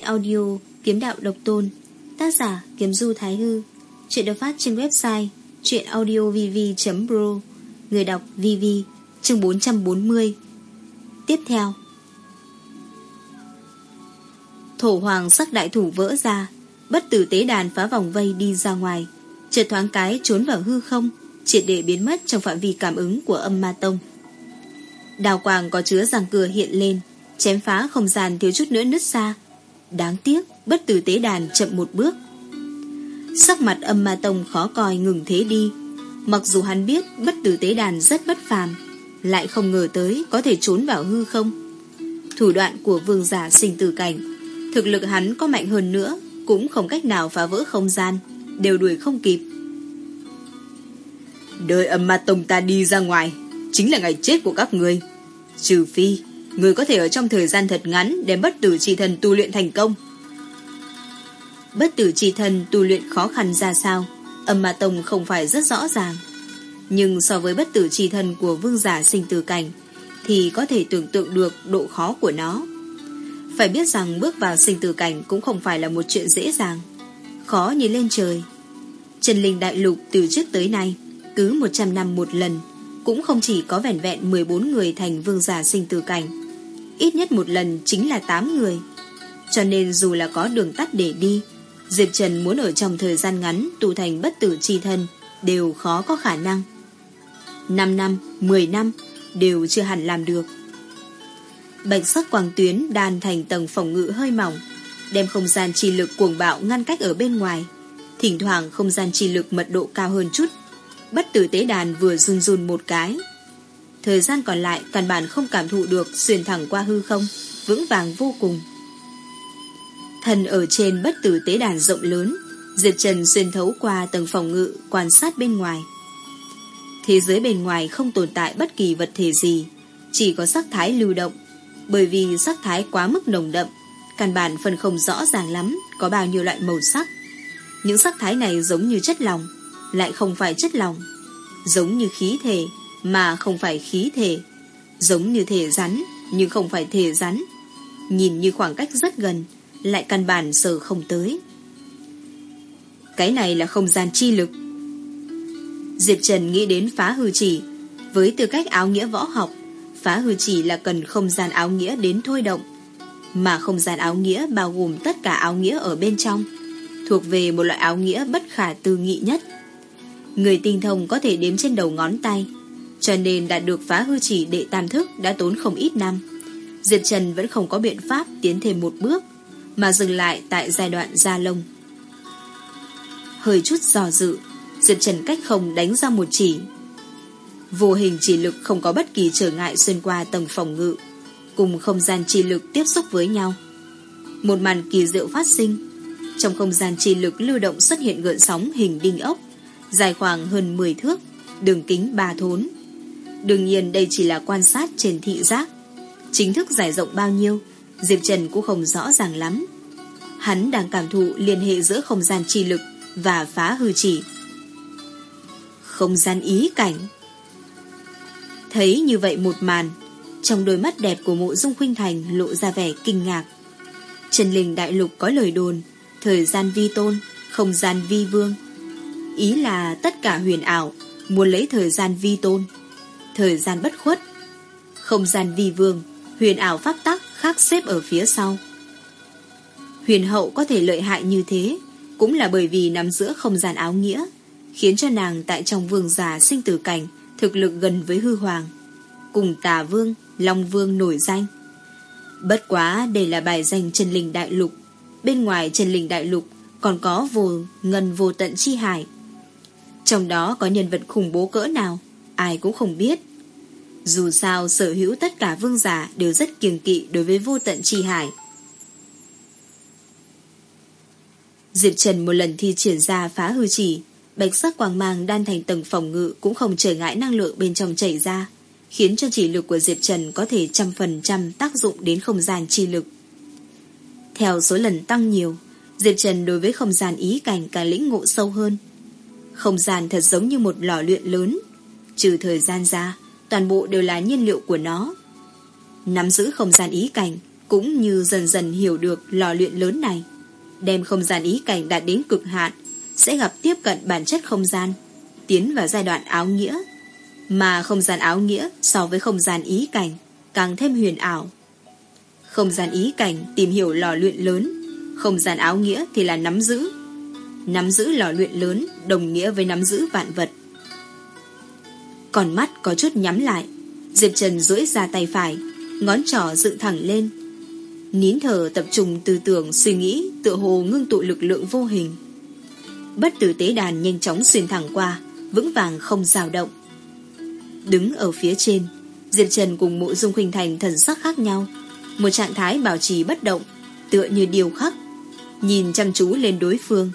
chuyện audio Kiếm Đạo Độc Tôn, Tác giả Kiếm Du Thái Hư. Chuyện được phát trên website Chuyện audiovv.pro Người đọc VV Chương 440 Tiếp theo. Thổ hoàng sắc đại thủ vỡ ra, Bất tử tế đàn phá vòng vây đi ra ngoài, Chợt thoáng cái trốn vào hư không, Triệt để biến mất trong phạm vi cảm ứng của âm ma tông. Đào quàng có chứa giằng cửa hiện lên, Chém phá không gian thiếu chút nữa nứt ra. Đáng tiếc, Bất tử tế đàn chậm một bước. Sắc mặt âm ma tông khó coi ngừng thế đi. Mặc dù hắn biết Bất tử tế đàn rất bất phàm, Lại không ngờ tới có thể trốn vào hư không. Thủ đoạn của vương giả sinh tử cảnh, Thực lực hắn có mạnh hơn nữa, Cũng không cách nào phá vỡ không gian, Đều đuổi không kịp. Đợi âm ma tông ta đi ra ngoài, Chính là ngày chết của các người Trừ phi Người có thể ở trong thời gian thật ngắn Đem bất tử chi thần tu luyện thành công. Bất tử chi thần tu luyện khó khăn ra sao? Âm ma tông không phải rất rõ ràng. Nhưng so với bất tử chi thần Của vương giả sinh tử cảnh, Thì có thể tưởng tượng được độ khó của nó. Phải biết rằng Bước vào sinh tử cảnh cũng không phải là một chuyện dễ dàng. Khó như lên trời. Trần Linh Đại Lục từ trước tới nay, Cứ 100 năm một lần, Cũng không chỉ có vẻn vẹn 14 người thành vương giả sinh tử cảnh ít nhất một lần chính là 8 người. Cho nên dù là có đường tắt để đi, Diệp Trần muốn ở trong thời gian ngắn tu thành bất tử chi thân đều khó có khả năng. 5 năm, 10 năm đều chưa hẳn làm được. Bạch sắc quang tuyến đan thành tầng phòng ngự hơi mỏng, đem không gian chi lực cuồng bạo ngăn cách ở bên ngoài. Thỉnh thoảng không gian chi lực mật độ cao hơn chút. Bất tử tế đàn vừa run run một cái, Thời gian còn lại căn bản không cảm thụ được xuyên thẳng qua hư không, vững vàng vô cùng. Thần ở trên bất tử tế đàn rộng lớn, Diệp Trần xuyên thấu qua tầng phòng ngự quan sát bên ngoài. Thế giới bên ngoài không tồn tại bất kỳ vật thể gì, chỉ có sắc thái lưu động, bởi vì sắc thái quá mức nồng đậm, căn bản phần không rõ ràng lắm có bao nhiêu loại màu sắc. Những sắc thái này giống như chất lòng, lại không phải chất lòng, giống như khí thể, mà không phải khí thể, giống như thể rắn nhưng không phải thể rắn, nhìn như khoảng cách rất gần, lại căn bản sờ không tới. Cái này là không gian chi lực. Diệp Trần nghĩ đến phá hư chỉ, với tư cách áo nghĩa võ học, phá hư chỉ là cần không gian áo nghĩa đến thôi động, mà không gian áo nghĩa bao gồm tất cả áo nghĩa ở bên trong, thuộc về một loại áo nghĩa bất khả tư nghị nhất. Người tinh thông có thể đếm trên đầu ngón tay, cho nên đạt được phá hư chỉ đệ tam thức đã tốn không ít năm. Diệp Trần vẫn không có biện pháp tiến thêm một bước, mà dừng lại tại giai đoạn gia lông. Hơi chút dò dự, Diệp Trần cách không đánh ra một chỉ. Vô hình chỉ lực không có bất kỳ trở ngại xuyên qua tầng phòng ngự, cùng không gian chỉ lực tiếp xúc với nhau. Một màn kỳ diệu phát sinh, trong không gian chỉ lực lưu động xuất hiện gợn sóng hình đinh ốc, dài khoảng hơn 10 thước, đường kính 3 thốn. Đương nhiên đây chỉ là quan sát trên thị giác. Chính thức giải rộng bao nhiêu, Diệp Trần cũng không rõ ràng lắm. Hắn đang cảm thụ liên hệ giữa không gian chi lực và phá hư chỉ. Không gian ý cảnh. Thấy như vậy một màn, trong đôi mắt đẹp của mộ dung khuynh thành lộ ra vẻ kinh ngạc. Trần Linh Đại Lục có lời đồn, thời gian vi tôn, không gian vi vương. Ý là tất cả huyền ảo, muốn lấy thời gian vi tôn thời gian bất khuất. Không gian vi vương, huyền ảo pháp tắc khác xếp ở phía sau. Huyền hậu có thể lợi hại như thế, cũng là bởi vì nằm giữa không gian áo nghĩa, khiến cho nàng tại trong vương giả sinh tử cảnh thực lực gần với hư hoàng. Cùng tà vương, long vương nổi danh. Bất quá đây là bài danh chân linh đại lục. Bên ngoài chân linh đại lục còn có vô ngân vô tận chi hải. Trong đó có nhân vật khủng bố cỡ nào, ai cũng không biết. Dù sao sở hữu tất cả vương giả đều rất kiêng kỵ đối với vô tận chi hải. Diệp Trần một lần thi triển ra phá hư chỉ, bạch sắc quang mang đan thành tầng phòng ngự cũng không trở ngại năng lượng bên trong chảy ra, khiến cho chỉ lực của Diệp Trần có thể trăm phần trăm tác dụng đến không gian chi lực. Theo số lần tăng nhiều, Diệp Trần đối với không gian ý cảnh càng lĩnh ngộ sâu hơn. Không gian thật giống như một lò luyện lớn, trừ thời gian ra, toàn bộ đều là nhiên liệu của nó. Nắm giữ không gian ý cảnh, cũng như dần dần hiểu được lò luyện lớn này. Đem không gian ý cảnh đạt đến cực hạn, sẽ gặp tiếp cận bản chất không gian, tiến vào giai đoạn áo nghĩa. Mà không gian áo nghĩa so với không gian ý cảnh, càng thêm huyền ảo. Không gian ý cảnh tìm hiểu lò luyện lớn, không gian áo nghĩa thì là nắm giữ. Nắm giữ lò luyện lớn đồng nghĩa với nắm giữ vạn vật. Còn mắt có chút nhắm lại, Diệp Trần duỗi ra tay phải, ngón trỏ dựng thẳng lên. Nín thở tập trung tư tưởng suy nghĩ tựa hồ ngưng tụ lực lượng vô hình. Bất tử tế đàn nhanh chóng xuyên thẳng qua, vững vàng không dao động. Đứng ở phía trên, Diệp Trần cùng mộ dung khuynh thành thần sắc khác nhau, một trạng thái bảo trì bất động, tựa như điều khắc, nhìn chăm chú lên đối phương.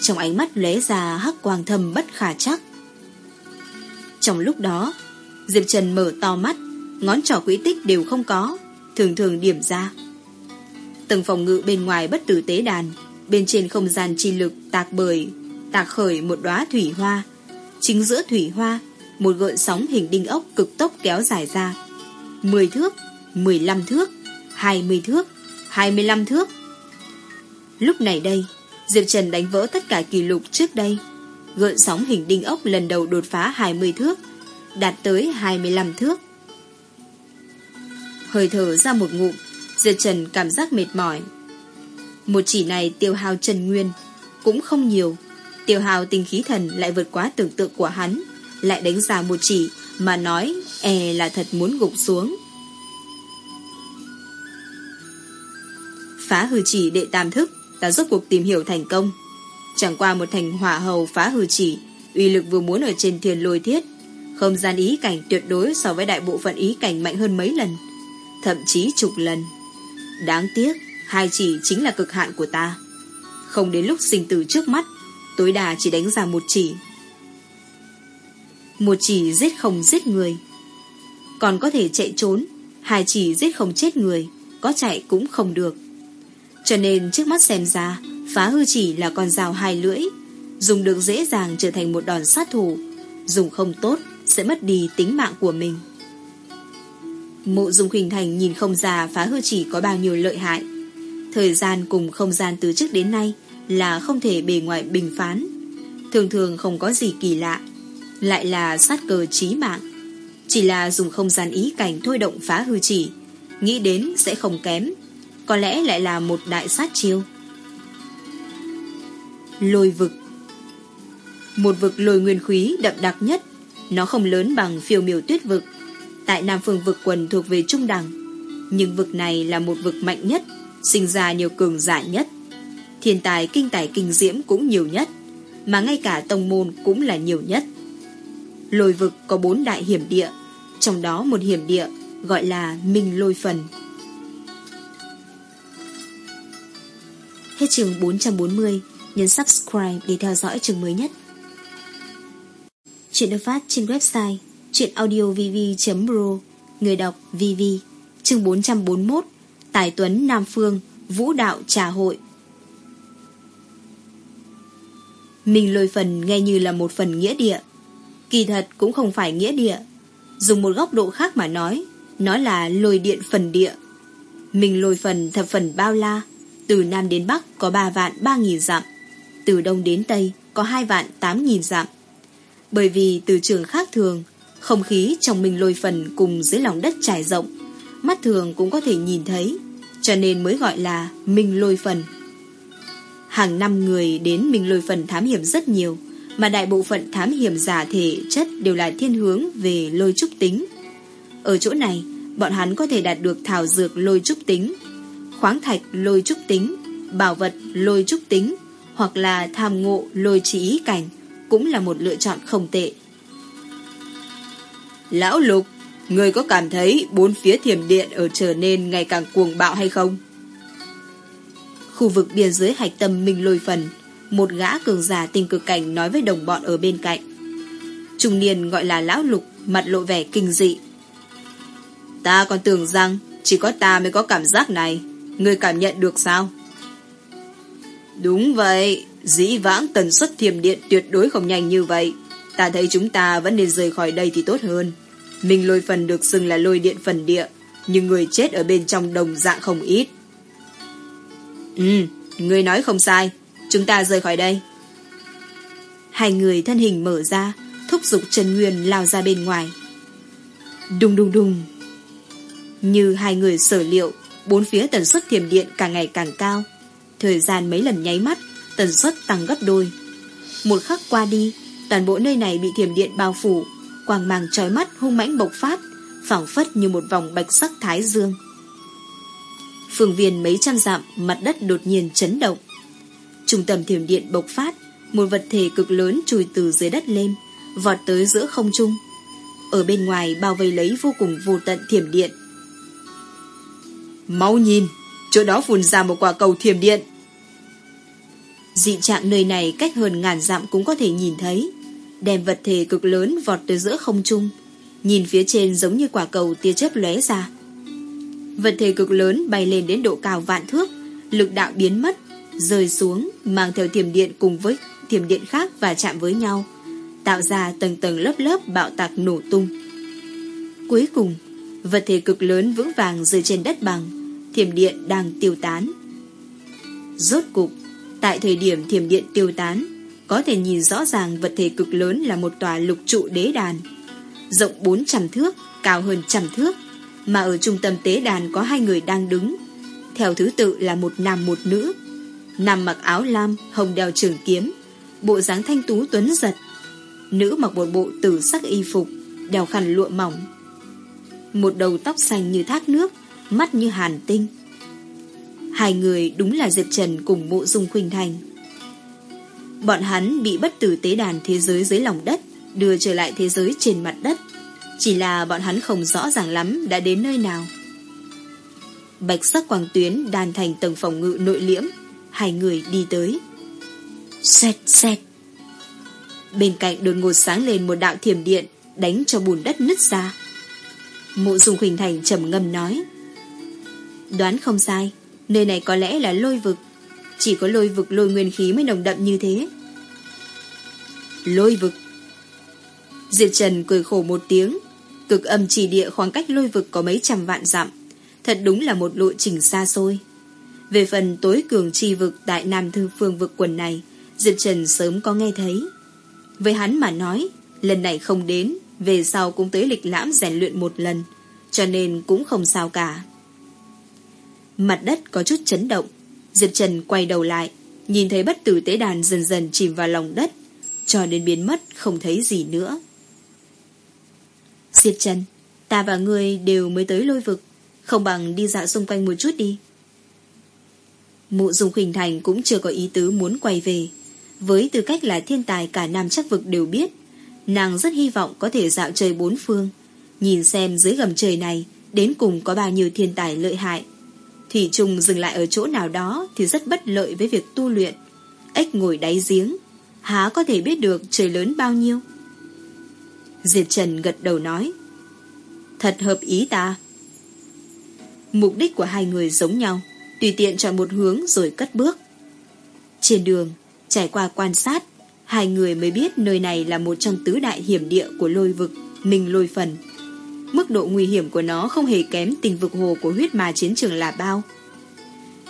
Trong ánh mắt lóe ra hắc quang thầm bất khả chắc. Trong lúc đó, Diệp Trần mở to mắt, ngón trỏ quỹ tích đều không có, thường thường điểm ra. Tầng phòng ngự bên ngoài bất tử tế đàn, bên trên không gian chi lực tạc bời, tạc khởi một đóa thủy hoa. Chính giữa thủy hoa, một gợn sóng hình đinh ốc cực tốc kéo dài ra. 10 thước, 15 thước, 20 thước, 25 thước. Lúc này đây, Diệp Trần đánh vỡ tất cả kỷ lục trước đây. Gợn sóng hình đinh ốc lần đầu đột phá 20 thước, đạt tới 25 thước. Hơi thở ra một ngụm, Diệt Trần cảm giác mệt mỏi. Một chỉ này tiêu hao Trần Nguyên cũng không nhiều. Tiêu hao tinh khí thần lại vượt quá tưởng tượng của hắn, lại đánh ra một chỉ mà nói e là thật muốn gục xuống. Phá hư chỉ đệ tam thức ta rốt cuộc tìm hiểu thành công. Chẳng qua một thành hỏa hầu phá hư chỉ, uy lực vừa muốn ở trên thiên lôi thiết. Không gian ý cảnh tuyệt đối so với đại bộ phận ý cảnh mạnh hơn mấy lần, thậm chí chục lần. Đáng tiếc, hai chỉ chính là cực hạn của ta. Không đến lúc sinh tử trước mắt, tối đa chỉ đánh ra một chỉ. Một chỉ giết không giết người. Còn có thể chạy trốn, hai chỉ giết không chết người, có chạy cũng không được. Cho nên trước mắt xem ra, phá hư chỉ là con dao hai lưỡi, dùng được dễ dàng trở thành một đòn sát thủ, dùng không tốt sẽ mất đi tính mạng của mình. Mộ dung khuynh thành nhìn không ra phá hư chỉ có bao nhiêu lợi hại. Thời gian cùng không gian từ trước đến nay là không thể bề ngoài bình phán. Thường thường không có gì kỳ lạ. Lại là sát cờ trí mạng. Chỉ là dùng không gian ý cảnh thôi động phá hư chỉ. Nghĩ đến sẽ không kém. Có lẽ lại là một đại sát chiêu. Lôi vực Một vực lôi nguyên khí đậm đặc nhất. Nó không lớn bằng phiêu miểu tuyết vực tại Nam Phương vực quần thuộc về trung đẳng. Nhưng vực này là một vực mạnh nhất, sinh ra nhiều cường giả nhất. Thiên tài kinh tài kinh diễm cũng nhiều nhất, mà ngay cả tông môn cũng là nhiều nhất. Lôi vực có bốn đại hiểm địa, trong đó một hiểm địa gọi là Minh Lôi Phần. Hết trường 440, nhấn subscribe để theo dõi trường mới nhất. Chuyện được phát trên website chuyenaudiovv.ro Người đọc VV Chương 441 Tài Tuấn, Nam Phương, Vũ Đạo, Trà Hội. Mình lôi phần nghe như là một phần nghĩa địa. Kỳ thật cũng không phải nghĩa địa. Dùng một góc độ khác mà nói, Nó là lôi điện phần địa. Mình lôi phần thập phần bao la, Từ Nam đến Bắc có 3 vạn 3 nghìn dặm. Từ Đông đến Tây có hai vạn tám nghìn dặm Bởi vì từ trường khác thường không khí trong mình lôi phần cùng dưới lòng đất trải rộng, mắt thường cũng có thể nhìn thấy, cho nên mới gọi là minh lôi phần. Hàng năm người đến minh lôi phần thám hiểm rất nhiều, mà đại bộ phận thám hiểm giả thể chất đều là thiên hướng về lôi trúc tính. Ở chỗ này, bọn hắn có thể đạt được thảo dược lôi trúc tính, khoáng thạch lôi trúc tính, bảo vật lôi trúc tính, hoặc là tham ngộ lôi trí cảnh, cũng là một lựa chọn không tệ. Lão Lục, người có cảm thấy bốn phía thiểm điện ở trở nên ngày càng cuồng bạo hay không? Khu vực biên giới hạch tâm minh lôi phần, một gã cường giả tình cực cảnh nói với đồng bọn ở bên cạnh. Trung niên gọi là Lão Lục, mặt lộ vẻ kinh dị. Ta còn tưởng rằng chỉ có ta mới có cảm giác này, người cảm nhận được sao? Đúng vậy, dĩ vãng tần suất thiểm điện tuyệt đối không nhanh như vậy. Ta thấy chúng ta vẫn nên rời khỏi đây thì tốt hơn. mình lôi phần được xưng là lôi điện phần địa, nhưng người chết ở bên trong đồng dạng không ít. Ừ, người nói không sai, chúng ta rời khỏi đây. Hai người thân hình mở ra, thúc giục Trần Nguyên lao ra bên ngoài. Đùng đùng đùng. Như hai người sở liệu, bốn phía tần suất thiểm điện càng ngày càng cao. Thời gian mấy lần nháy mắt, tần suất tăng gấp đôi. Một khắc qua đi, toàn bộ nơi này bị thiểm điện bao phủ, quang mang trói mắt hung mãnh bộc phát, phảng phất như một vòng bạch sắc thái dương. Phương viên mấy trăm dặm, mặt đất đột nhiên chấn động. Trung tâm thiểm điện bộc phát, một vật thể cực lớn chui từ dưới đất lên, vọt tới giữa không trung. Ở bên ngoài bao vây lấy vô cùng vô tận thiểm điện. Mau nhìn, chỗ đó phun ra một quả cầu thiềm điện. Dị trạng nơi này cách hơn ngàn dặm cũng có thể nhìn thấy. Đem vật thể cực lớn vọt tới giữa không trung. Nhìn phía trên giống như quả cầu tia chớp lóe ra. Vật thể cực lớn bay lên đến độ cao vạn thước, lực đạo biến mất, rơi xuống, mang theo thiểm điện cùng với thiểm điện khác và chạm với nhau, tạo ra tầng tầng lớp lớp bạo tạc nổ tung. Cuối cùng, vật thể cực lớn vững vàng rơi trên đất bằng, thiểm điện đang tiêu tán. Rốt cục, tại thời điểm thiểm điện tiêu tán, có thể nhìn rõ ràng vật thể cực lớn là một tòa lục trụ đế đàn, rộng 400 thước, cao hơn trăm thước, mà ở trung tâm tế đàn có hai người đang đứng. Theo thứ tự là một nam một nữ. Nam mặc áo lam, hồng đeo trường kiếm, bộ dáng thanh tú tuấn giật. Nữ mặc một bộ tử sắc y phục, đeo khăn lụa mỏng. Một đầu tóc xanh như thác nước, mắt như hàn tinh. Hai người đúng là Diệp Trần cùng mộ dung khuynh thành. Bọn hắn bị bất tử tế đàn thế giới dưới lòng đất, đưa trở lại thế giới trên mặt đất. Chỉ là bọn hắn không rõ ràng lắm đã đến nơi nào. Bạch sắc quang tuyến đàn thành tầng phòng ngự nội liễm, hai người đi tới. Xẹt xẹt. Bên cạnh đột ngột sáng lên một đạo thiểm điện, đánh cho bùn đất nứt ra. Mộ dung Huỳnh Thành trầm ngâm nói. Đoán không sai, nơi này có lẽ là lôi vực. Chỉ có lôi vực lôi nguyên khí mới nồng đậm như thế. Lôi vực. Diệp Trần cười khổ một tiếng, cực âm chỉ địa khoảng cách lôi vực có mấy trăm vạn dặm. Thật đúng là một lộ trình xa xôi. Về phần tối cường chi vực tại Nam Thư Phương vực quần này, Diệp Trần sớm có nghe thấy. Với hắn mà nói, lần này không đến, về sau cũng tới lịch lãm rèn luyện một lần, cho nên cũng không sao cả. Mặt đất có chút chấn động, Diệp Trần quay đầu lại, nhìn thấy bất tử tế đàn dần dần chìm vào lòng đất, cho đến biến mất không thấy gì nữa. Diệp Trần, ta và ngươi đều mới tới lôi vực, không bằng đi dạo xung quanh một chút đi. Mụ Dung Khuynh Thành cũng chưa có ý tứ muốn quay về. Với tư cách là thiên tài cả Nam chắc vực đều biết, nàng rất hy vọng có thể dạo chơi bốn phương, nhìn xem dưới gầm trời này đến cùng có bao nhiêu thiên tài lợi hại. Thủy trùng dừng lại ở chỗ nào đó thì rất bất lợi với việc tu luyện. Ếch ngồi đáy giếng, há có thể biết được trời lớn bao nhiêu. Diệp Trần gật đầu nói, thật hợp ý ta. Mục đích của hai người giống nhau, tùy tiện chọn một hướng rồi cất bước. Trên đường, trải qua quan sát, hai người mới biết nơi này là một trong tứ đại hiểm địa của lôi vực, Minh Lôi Phần. Mức độ nguy hiểm của nó không hề kém tình vực hồ của huyết ma chiến trường là bao.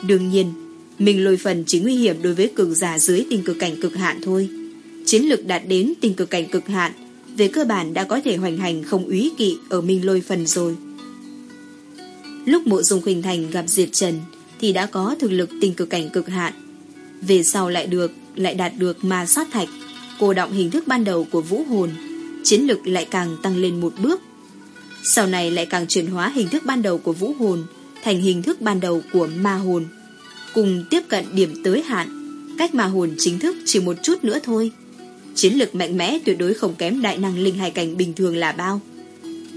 Đương nhiên, mình Lôi Phần chỉ nguy hiểm đối với cường giả dưới tình cực cảnh cực hạn thôi. Chiến lực đạt đến tình cực cảnh cực hạn, về cơ bản đã có thể hoành hành không úy kỵ ở Minh Lôi Phần rồi. Lúc mộ dung khuynh thành gặp Diệt Trần thì đã có thực lực tình cực cảnh cực hạn. Về sau lại được, lại đạt được ma sát thạch, cô động hình thức ban đầu của vũ hồn, chiến lực lại càng tăng lên một bước. Sau này lại càng chuyển hóa hình thức ban đầu của vũ hồn thành hình thức ban đầu của ma hồn, cùng tiếp cận điểm tới hạn, cách ma hồn chính thức chỉ một chút nữa thôi. Chiến lực mạnh mẽ tuyệt đối không kém đại năng linh hài cảnh bình thường là bao.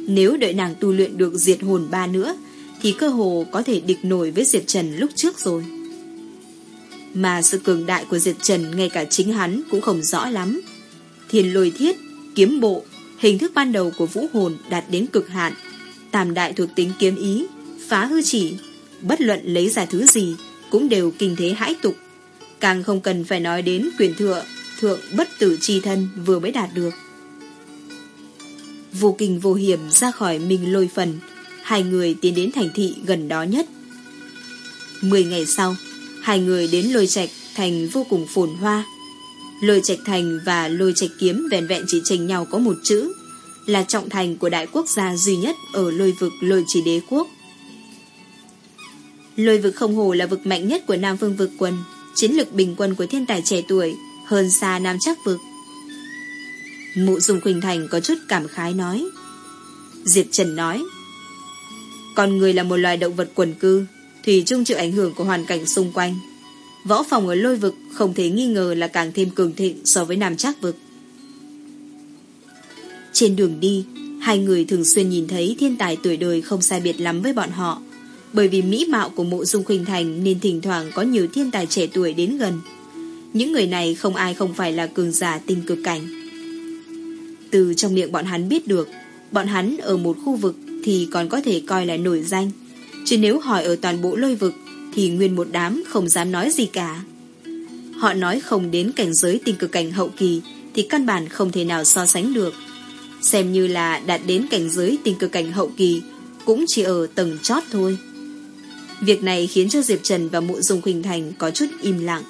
Nếu đợi nàng tu luyện được diệt hồn ba nữa thì cơ hồ có thể địch nổi với diệt Trần lúc trước rồi. Mà sự cường đại của diệt Trần ngay cả chính hắn cũng không rõ lắm. Thiên lôi thiết, kiếm bộ, hình thức ban đầu của vũ hồn đạt đến cực hạn. Tam đại thuộc tính kiếm ý, phá hư chỉ, bất luận lấy ra thứ gì cũng đều kinh thế hãi tục. Càng không cần phải nói đến quyền thừa, thượng bất tử chi thân vừa mới đạt được. Vô kinh vô hiểm ra khỏi mình lôi phần, hai người tiến đến thành thị gần đó nhất. Mười ngày sau, hai người đến lôi trạch thành vô cùng phồn hoa. Lôi trạch thành và lôi trạch kiếm vẹn vẹn chỉ chênh nhau có một chữ, là trọng thành của đại quốc gia duy nhất ở lôi vực lôi trì đế quốc. Lôi vực không hồ là vực mạnh nhất của Nam Phương vực quân, chiến lược bình quân của thiên tài trẻ tuổi, hơn xa Nam chắc vực. Mụ Dung Quỳnh Thành có chút cảm khái nói. Diệp Trần nói, Con người là một loài động vật quần cư, thì chung chịu ảnh hưởng của hoàn cảnh xung quanh. Võ phòng ở lôi vực không thể nghi ngờ là càng thêm cường thịnh so với Nam trác vực. Trên đường đi, hai người thường xuyên nhìn thấy thiên tài tuổi đời không sai biệt lắm với bọn họ. Bởi vì mỹ mạo của mộ dung khuynh thành nên thỉnh thoảng có nhiều thiên tài trẻ tuổi đến gần. Những người này không ai không phải là cường giả tinh cực cảnh. Từ trong miệng bọn hắn biết được, bọn hắn ở một khu vực thì còn có thể coi là nổi danh. Chứ nếu hỏi ở toàn bộ lôi vực thì nguyên một đám không dám nói gì cả. Họ nói không đến cảnh giới tinh cực cảnh hậu kỳ thì căn bản không thể nào so sánh được. Xem như là đạt đến cảnh giới tinh cực cảnh hậu kỳ cũng chỉ ở tầng chót thôi. Việc này khiến cho Diệp Trần và Mộ Dung Khuynh Thành có chút im lặng.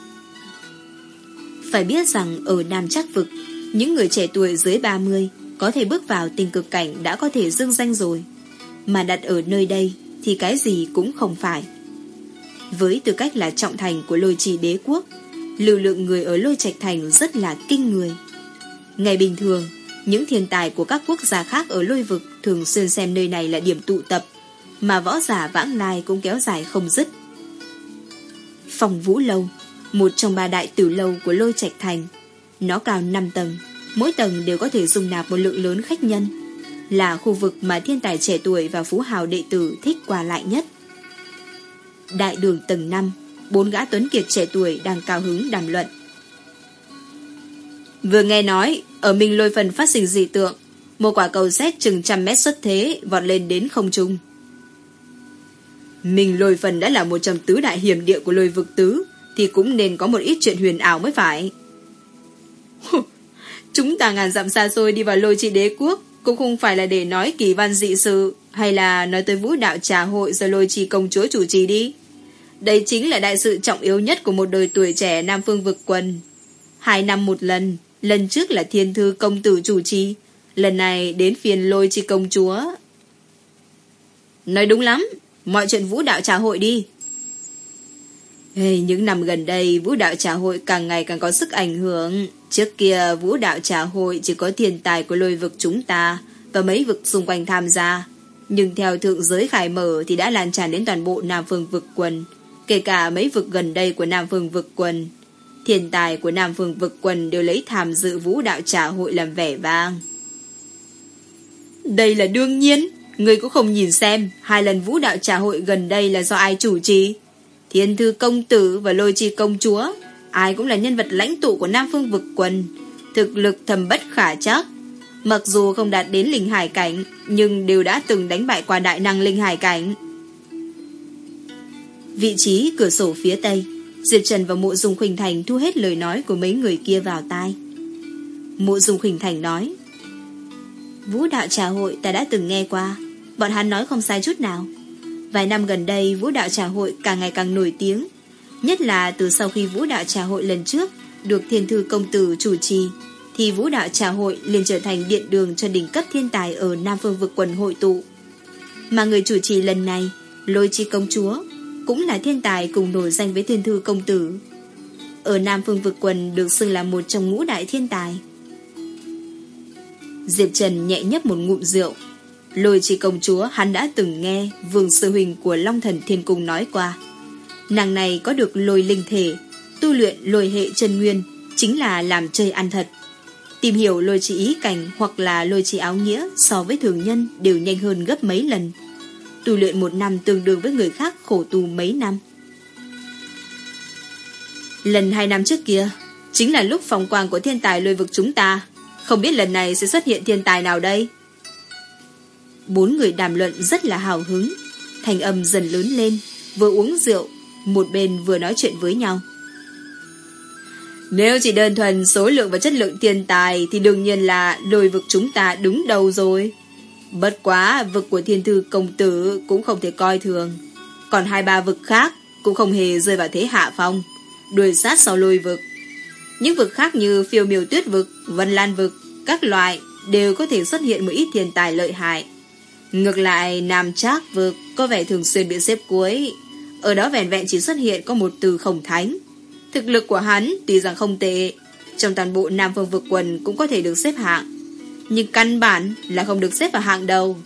Phải biết rằng ở Nam Trắc Vực, những người trẻ tuổi dưới 30 có thể bước vào tình cực cảnh đã có thể dương danh rồi. Mà đặt ở nơi đây thì cái gì cũng không phải. Với tư cách là trọng thành của lôi trì đế quốc, lưu lượng người ở lôi trạch thành rất là kinh người. Ngày bình thường, những thiên tài của các quốc gia khác ở lôi vực thường xuyên xem nơi này là điểm tụ tập, mà võ giả vãng lai cũng kéo dài không dứt. Phòng Vũ Lâu, một trong ba đại tử lâu của lôi trạch thành. Nó cao 5 tầng, mỗi tầng đều có thể dung nạp một lượng lớn khách nhân, là khu vực mà thiên tài trẻ tuổi và phú hào đệ tử thích qua lại nhất. Đại đường tầng 5, bốn gã tuấn kiệt trẻ tuổi đang cao hứng đàm luận. Vừa nghe nói, ở mình Lôi Phần phát sinh dị tượng, một quả cầu xét chừng trăm mét xuất thế vọt lên đến không trung. mình Lôi Phần đã là một trong tứ đại hiểm địa của lôi vực tứ, thì cũng nên có một ít chuyện huyền ảo mới phải. Chúng ta ngàn dặm xa xôi đi vào lôi trị đế quốc, cũng không phải là để nói kỳ văn dị sự, hay là nói tới vũ đạo trà hội do lôi trì công chúa chủ trì đi. Đây chính là đại sự trọng yếu nhất của một đời tuổi trẻ Nam Phương vực quần. Hai năm một lần, lần trước là thiên thư công tử chủ trì, lần này đến phiền lôi trì công chúa. Nói đúng lắm, mọi chuyện vũ đạo trà hội đi. Hey, những năm gần đây, vũ đạo trà hội càng ngày càng có sức ảnh hưởng. Trước kia, vũ đạo trà hội chỉ có thiên tài của lôi vực chúng ta và mấy vực xung quanh tham gia. Nhưng theo thượng giới khải mở thì đã lan tràn đến toàn bộ Nam Phương vực quần, kể cả mấy vực gần đây của Nam Phương vực quần. Thiên tài của Nam Phương vực quần đều lấy tham dự vũ đạo trà hội làm vẻ vang. Đây là đương nhiên, người cũng không nhìn xem hai lần vũ đạo trà hội gần đây là do ai chủ trì. Thiên thư công tử và lôi chi công chúa, ai cũng là nhân vật lãnh tụ của Nam Phương vực quần, thực lực thầm bất khả chắc. Mặc dù không đạt đến linh hải cảnh, nhưng đều đã từng đánh bại qua đại năng linh hải cảnh. Vị trí cửa sổ phía tây, Diệp Trần và Mộ Dung Khuynh Thành thu hết lời nói của mấy người kia vào tai. Mộ Dung Khuynh Thành nói, Vũ đạo trà hội ta đã từng nghe qua, bọn hắn nói không sai chút nào. Vài năm gần đây Vũ đạo trà hội càng ngày càng nổi tiếng, nhất là từ sau khi Vũ đạo trà hội lần trước được thiên thư công tử chủ trì, thì Vũ đạo trà hội liền trở thành điện đường cho đỉnh cấp thiên tài ở Nam Phương vực quần hội tụ. Mà người chủ trì lần này, Lôi Chi công chúa, cũng là thiên tài cùng nổi danh với thiên thư công tử. Ở Nam Phương vực quần được xưng là một trong ngũ đại thiên tài. Diệp Trần nhẹ nhấp một ngụm rượu, Lôi chi công chúa hắn đã từng nghe Vương sư huynh của Long Thần Thiên Cung nói qua Nàng này có được lôi linh thể Tu luyện lôi hệ chân nguyên Chính là làm chơi ăn thật Tìm hiểu lôi chi ý cảnh Hoặc là lôi chi áo nghĩa So với thường nhân đều nhanh hơn gấp mấy lần. Tu luyện một năm tương đương với người khác Khổ tu mấy năm. Lần hai năm trước kia, Chính là lúc phòng quang của thiên tài lôi vực chúng ta. Không biết lần này sẽ xuất hiện thiên tài nào đây? Bốn người đàm luận rất là hào hứng. Thành âm dần lớn lên, Vừa uống rượu, Một bên vừa nói chuyện với nhau. Nếu chỉ đơn thuần số lượng và chất lượng tiền tài Thì đương nhiên là lôi vực chúng ta đúng đầu rồi Bất quá vực của thiên thư công tử cũng không thể coi thường. Còn hai ba vực khác cũng không hề rơi vào thế hạ phong. Đuổi sát sau lôi vực. Những vực khác như phiêu miều tuyết vực, vân lan vực, các loại đều có thể xuất hiện một ít thiên tài lợi hại. Ngược lại, Nam Trác vực có vẻ thường xuyên bị xếp cuối. Ở đó vẻn vẹn chỉ xuất hiện có một từ khổng thánh. Thực lực của hắn tuy rằng không tệ, trong toàn bộ Nam Phương vực quần cũng có thể được xếp hạng. Nhưng căn bản là không được xếp vào hạng đầu.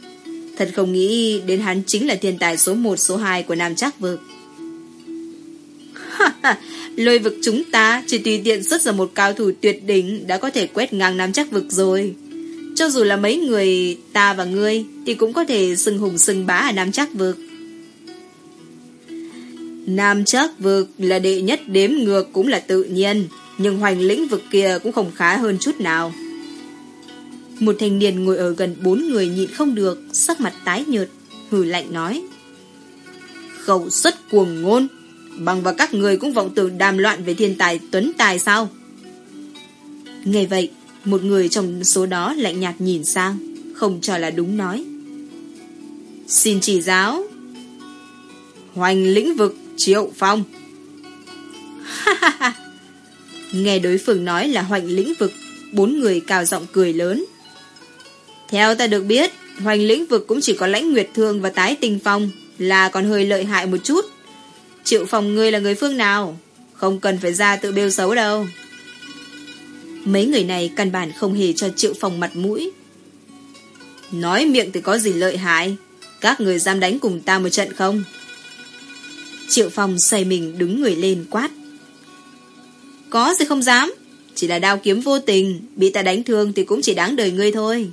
Thật không nghĩ đến hắn chính là thiên tài số 1 số 2 của Nam Trác vực. Lôi vực chúng ta chỉ tùy tiện xuất ra một cao thủ tuyệt đỉnh đã có thể quét ngang Nam Trác vực rồi. Cho dù là mấy người ta và ngươi thì cũng có thể sừng hùng sừng bá ở Nam Trác vực. Nam chắc vực là đệ nhất đếm ngược cũng là tự nhiên, nhưng hoành lĩnh vực kia cũng không khá hơn chút nào. Một thanh niên ngồi ở gần bốn người nhịn không được, sắc mặt tái nhợt, hừ lạnh nói. Khẩu xuất cuồng ngôn, bằng và các người cũng vọng tưởng đàm loạn về thiên tài tuấn tài sao? Nghe vậy, một người trong số đó lạnh nhạt nhìn sang, không cho là đúng nói. Xin chỉ giáo. Hoành lĩnh vực triệu phong. Nghe đối phương nói là hoành lĩnh vực, bốn người cao giọng cười lớn. Theo ta được biết, hoành lĩnh vực cũng chỉ có lãnh nguyệt thương và tái tình phong là còn hơi lợi hại một chút. Triệu Phong ngươi là người phương nào? Không cần phải ra tự bêu xấu đâu. Mấy người này căn bản không hề cho triệu Phong mặt mũi. Nói miệng thì có gì lợi hại. Các người dám đánh cùng ta một trận không? Triệu Phong xoay mình đứng người lên quát. Có gì không dám. Chỉ là đao kiếm vô tình. Bị ta đánh thương thì cũng chỉ đáng đời ngươi thôi.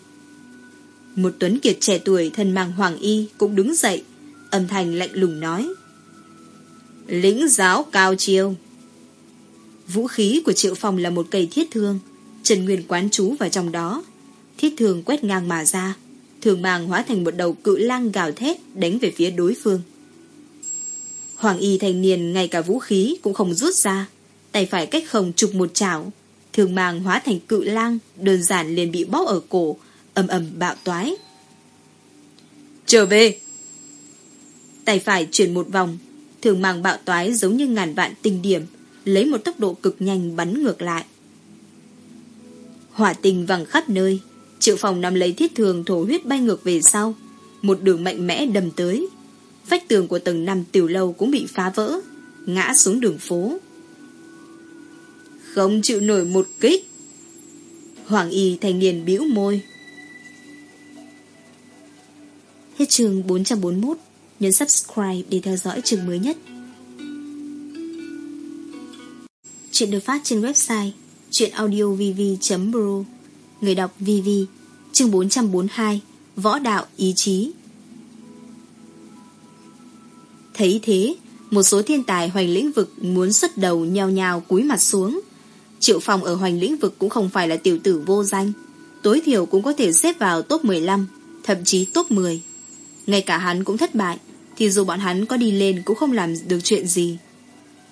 Một tuấn kiệt trẻ tuổi, thân mang hoàng y, cũng đứng dậy. Âm thanh lạnh lùng nói. Lĩnh giáo cao chiêu. Vũ khí của Triệu Phong là một cây thiết thương. Trần Nguyên quán chú vào trong đó. Thiết thương quét ngang mà ra. Thường màng hóa thành một đầu cự lang gào thét đánh về phía đối phương. Hoàng y thanh niên ngay cả vũ khí cũng không rút ra. Tay phải cách không chụp một chảo. Thường màng hóa thành cự lang đơn giản liền bị bóp ở cổ ầm ầm bạo toái. Trở về! Tay phải chuyển một vòng thường màng bạo toái giống như ngàn vạn tinh điểm lấy một tốc độ cực nhanh bắn ngược lại. Hỏa tình văng khắp nơi, triệu phòng nằm lấy thiết thường thổ huyết bay ngược về sau, một đường mạnh mẽ đầm tới. Vách tường của tầng năm tiểu lâu cũng bị phá vỡ, ngã xuống đường phố. Không chịu nổi một kích. Hoàng y thanh niên bĩu môi. Hết chương 441, nhấn subscribe để theo dõi chương mới nhất. Chuyện được phát trên website chuyenaudiovv.pro Người đọc VV Chương 442 Võ đạo ý chí Thấy thế, Một số thiên tài hoành lĩnh vực Muốn xuất đầu nhào nhào cúi mặt xuống. Triệu phòng ở hoành lĩnh vực Cũng không phải là tiểu tử vô danh. Tối thiểu cũng có thể xếp vào top 15 Thậm chí top 10 Ngay cả hắn cũng thất bại, Thì dù bọn hắn có đi lên Cũng không làm được chuyện gì.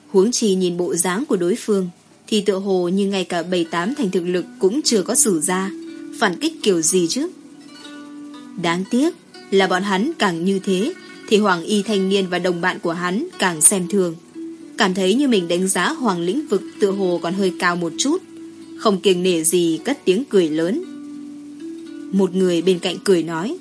Huống chi nhìn bộ dáng của đối phương, Thì tựa hồ như ngay cả bảy tám thành thực lực Cũng chưa có xử ra. Phản kích kiểu gì chứ? Đáng tiếc là bọn hắn càng như thế thì Hoàng Y thanh niên và đồng bạn của hắn Càng xem thường. Cảm thấy như mình đánh giá Hoàng lĩnh vực Tựa hồ còn hơi cao một chút. Không kiêng nể gì, cất tiếng cười lớn. Một người bên cạnh cười nói,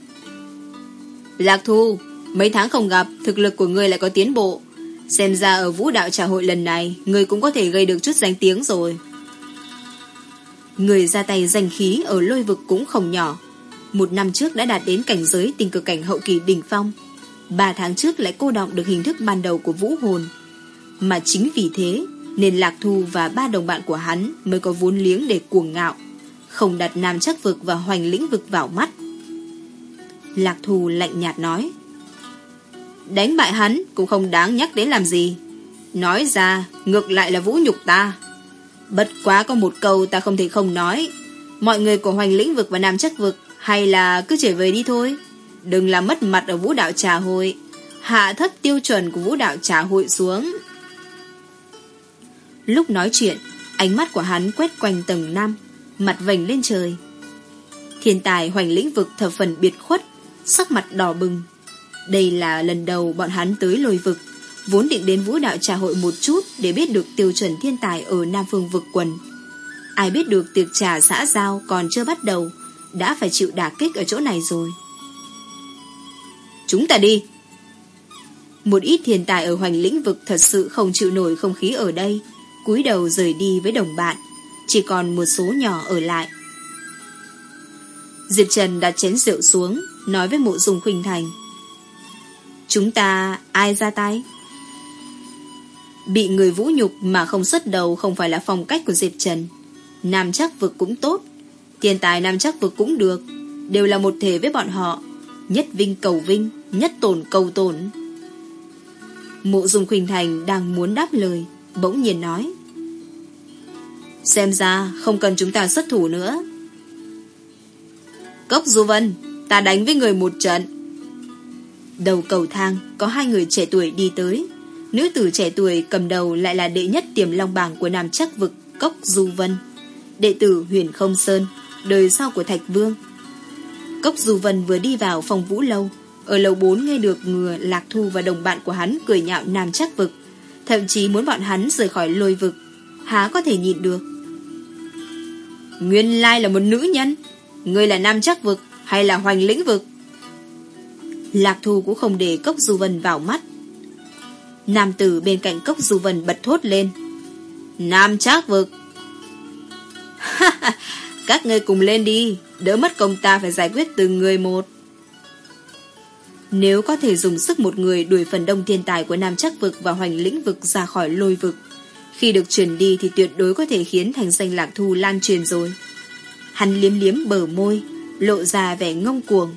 Lạc Thu, Mấy tháng không gặp, Thực lực của ngươi lại có tiến bộ. Xem ra ở vũ đạo trà hội lần này Người cũng có thể gây được chút danh tiếng rồi. Người ra tay danh khí Ở lôi vực cũng không nhỏ. Một năm trước đã đạt đến cảnh giới Tình cực cảnh hậu kỳ đỉnh phong Ba tháng trước lại cô động được hình thức ban đầu Của vũ hồn. Mà chính vì thế, Nên Lạc Thu và ba đồng bạn của hắn Mới có vốn liếng để cuồng ngạo, Không đặt nam chắc vực và hoành lĩnh vực vào mắt. Lạc Thu lạnh nhạt nói, Đánh bại hắn cũng không đáng nhắc đến làm gì. Nói ra, Ngược lại là vũ nhục ta. Bất quá có một câu ta không thể không nói, Mọi người của hoành lĩnh vực và nam chắc vực Hay là cứ trở về đi thôi. Đừng làm mất mặt ở vũ đạo trà hội Hạ thấp tiêu chuẩn của vũ đạo trà hội xuống Lúc nói chuyện Ánh mắt của hắn quét quanh tầng năm Mặt vành lên trời Thiên tài hoành lĩnh vực thập phần biệt khuất, sắc mặt đỏ bừng. Đây là lần đầu bọn hắn tới lôi vực, vốn định đến vũ đạo trà hội một chút để biết được tiêu chuẩn thiên tài ở Nam Phương vực quần. Ai biết được tiệc trà xã giao còn chưa bắt đầu, đã phải chịu đả kích ở chỗ này rồi. Chúng ta đi! Một ít thiên tài ở hoành lĩnh vực thật sự không chịu nổi không khí ở đây, cúi đầu rời đi với đồng bạn, chỉ còn một số nhỏ ở lại. Diệp Trần đặt chén rượu xuống, nói với mộ dung khuynh thành. Chúng ta ai ra tay? Bị người vũ nhục mà không xuất đầu không phải là phong cách của Diệp Trần. Nam chắc vực cũng tốt, tiền tài nam chắc vực cũng được, đều là một thể với bọn họ. Nhất vinh cầu vinh, nhất tổn cầu tổn. Mộ dung khuynh thành đang muốn đáp lời, bỗng nhiên nói. Xem ra không cần chúng ta xuất thủ nữa. Cốc Du Vân, ta đánh với người một trận. Đầu cầu thang có hai người trẻ tuổi đi tới. Nữ tử trẻ tuổi cầm đầu lại là đệ nhất tiềm long bảng của Nam Chắc Vực Cốc Du Vân. Đệ tử huyền không sơn, đời sau của Thạch Vương. Cốc Du Vân vừa đi vào phòng vũ lâu, ở lầu 4 nghe được ngừa Lạc Thu và đồng bạn của hắn cười nhạo Nam Chắc Vực. Thậm chí muốn bọn hắn rời khỏi lôi vực. Há có thể nhịn được. Nguyên lai là một nữ nhân. Ngươi là Nam Chắc Vực hay là Hoành Lĩnh Vực? Lạc Thu cũng không để Cốc Du Vân vào mắt. Nam tử bên cạnh Cốc Du Vân bật thốt lên. Nam Chắc Vực. Các ngươi cùng lên đi, đỡ mất công ta phải giải quyết từng người một. Nếu có thể dùng sức một người đuổi phần đông thiên tài của Nam Chắc Vực và Hoành Lĩnh Vực ra khỏi lôi vực, khi được truyền đi thì tuyệt đối có thể khiến thành danh Lạc Thu lan truyền rồi. Hắn liếm liếm bờ môi, lộ ra vẻ ngông cuồng.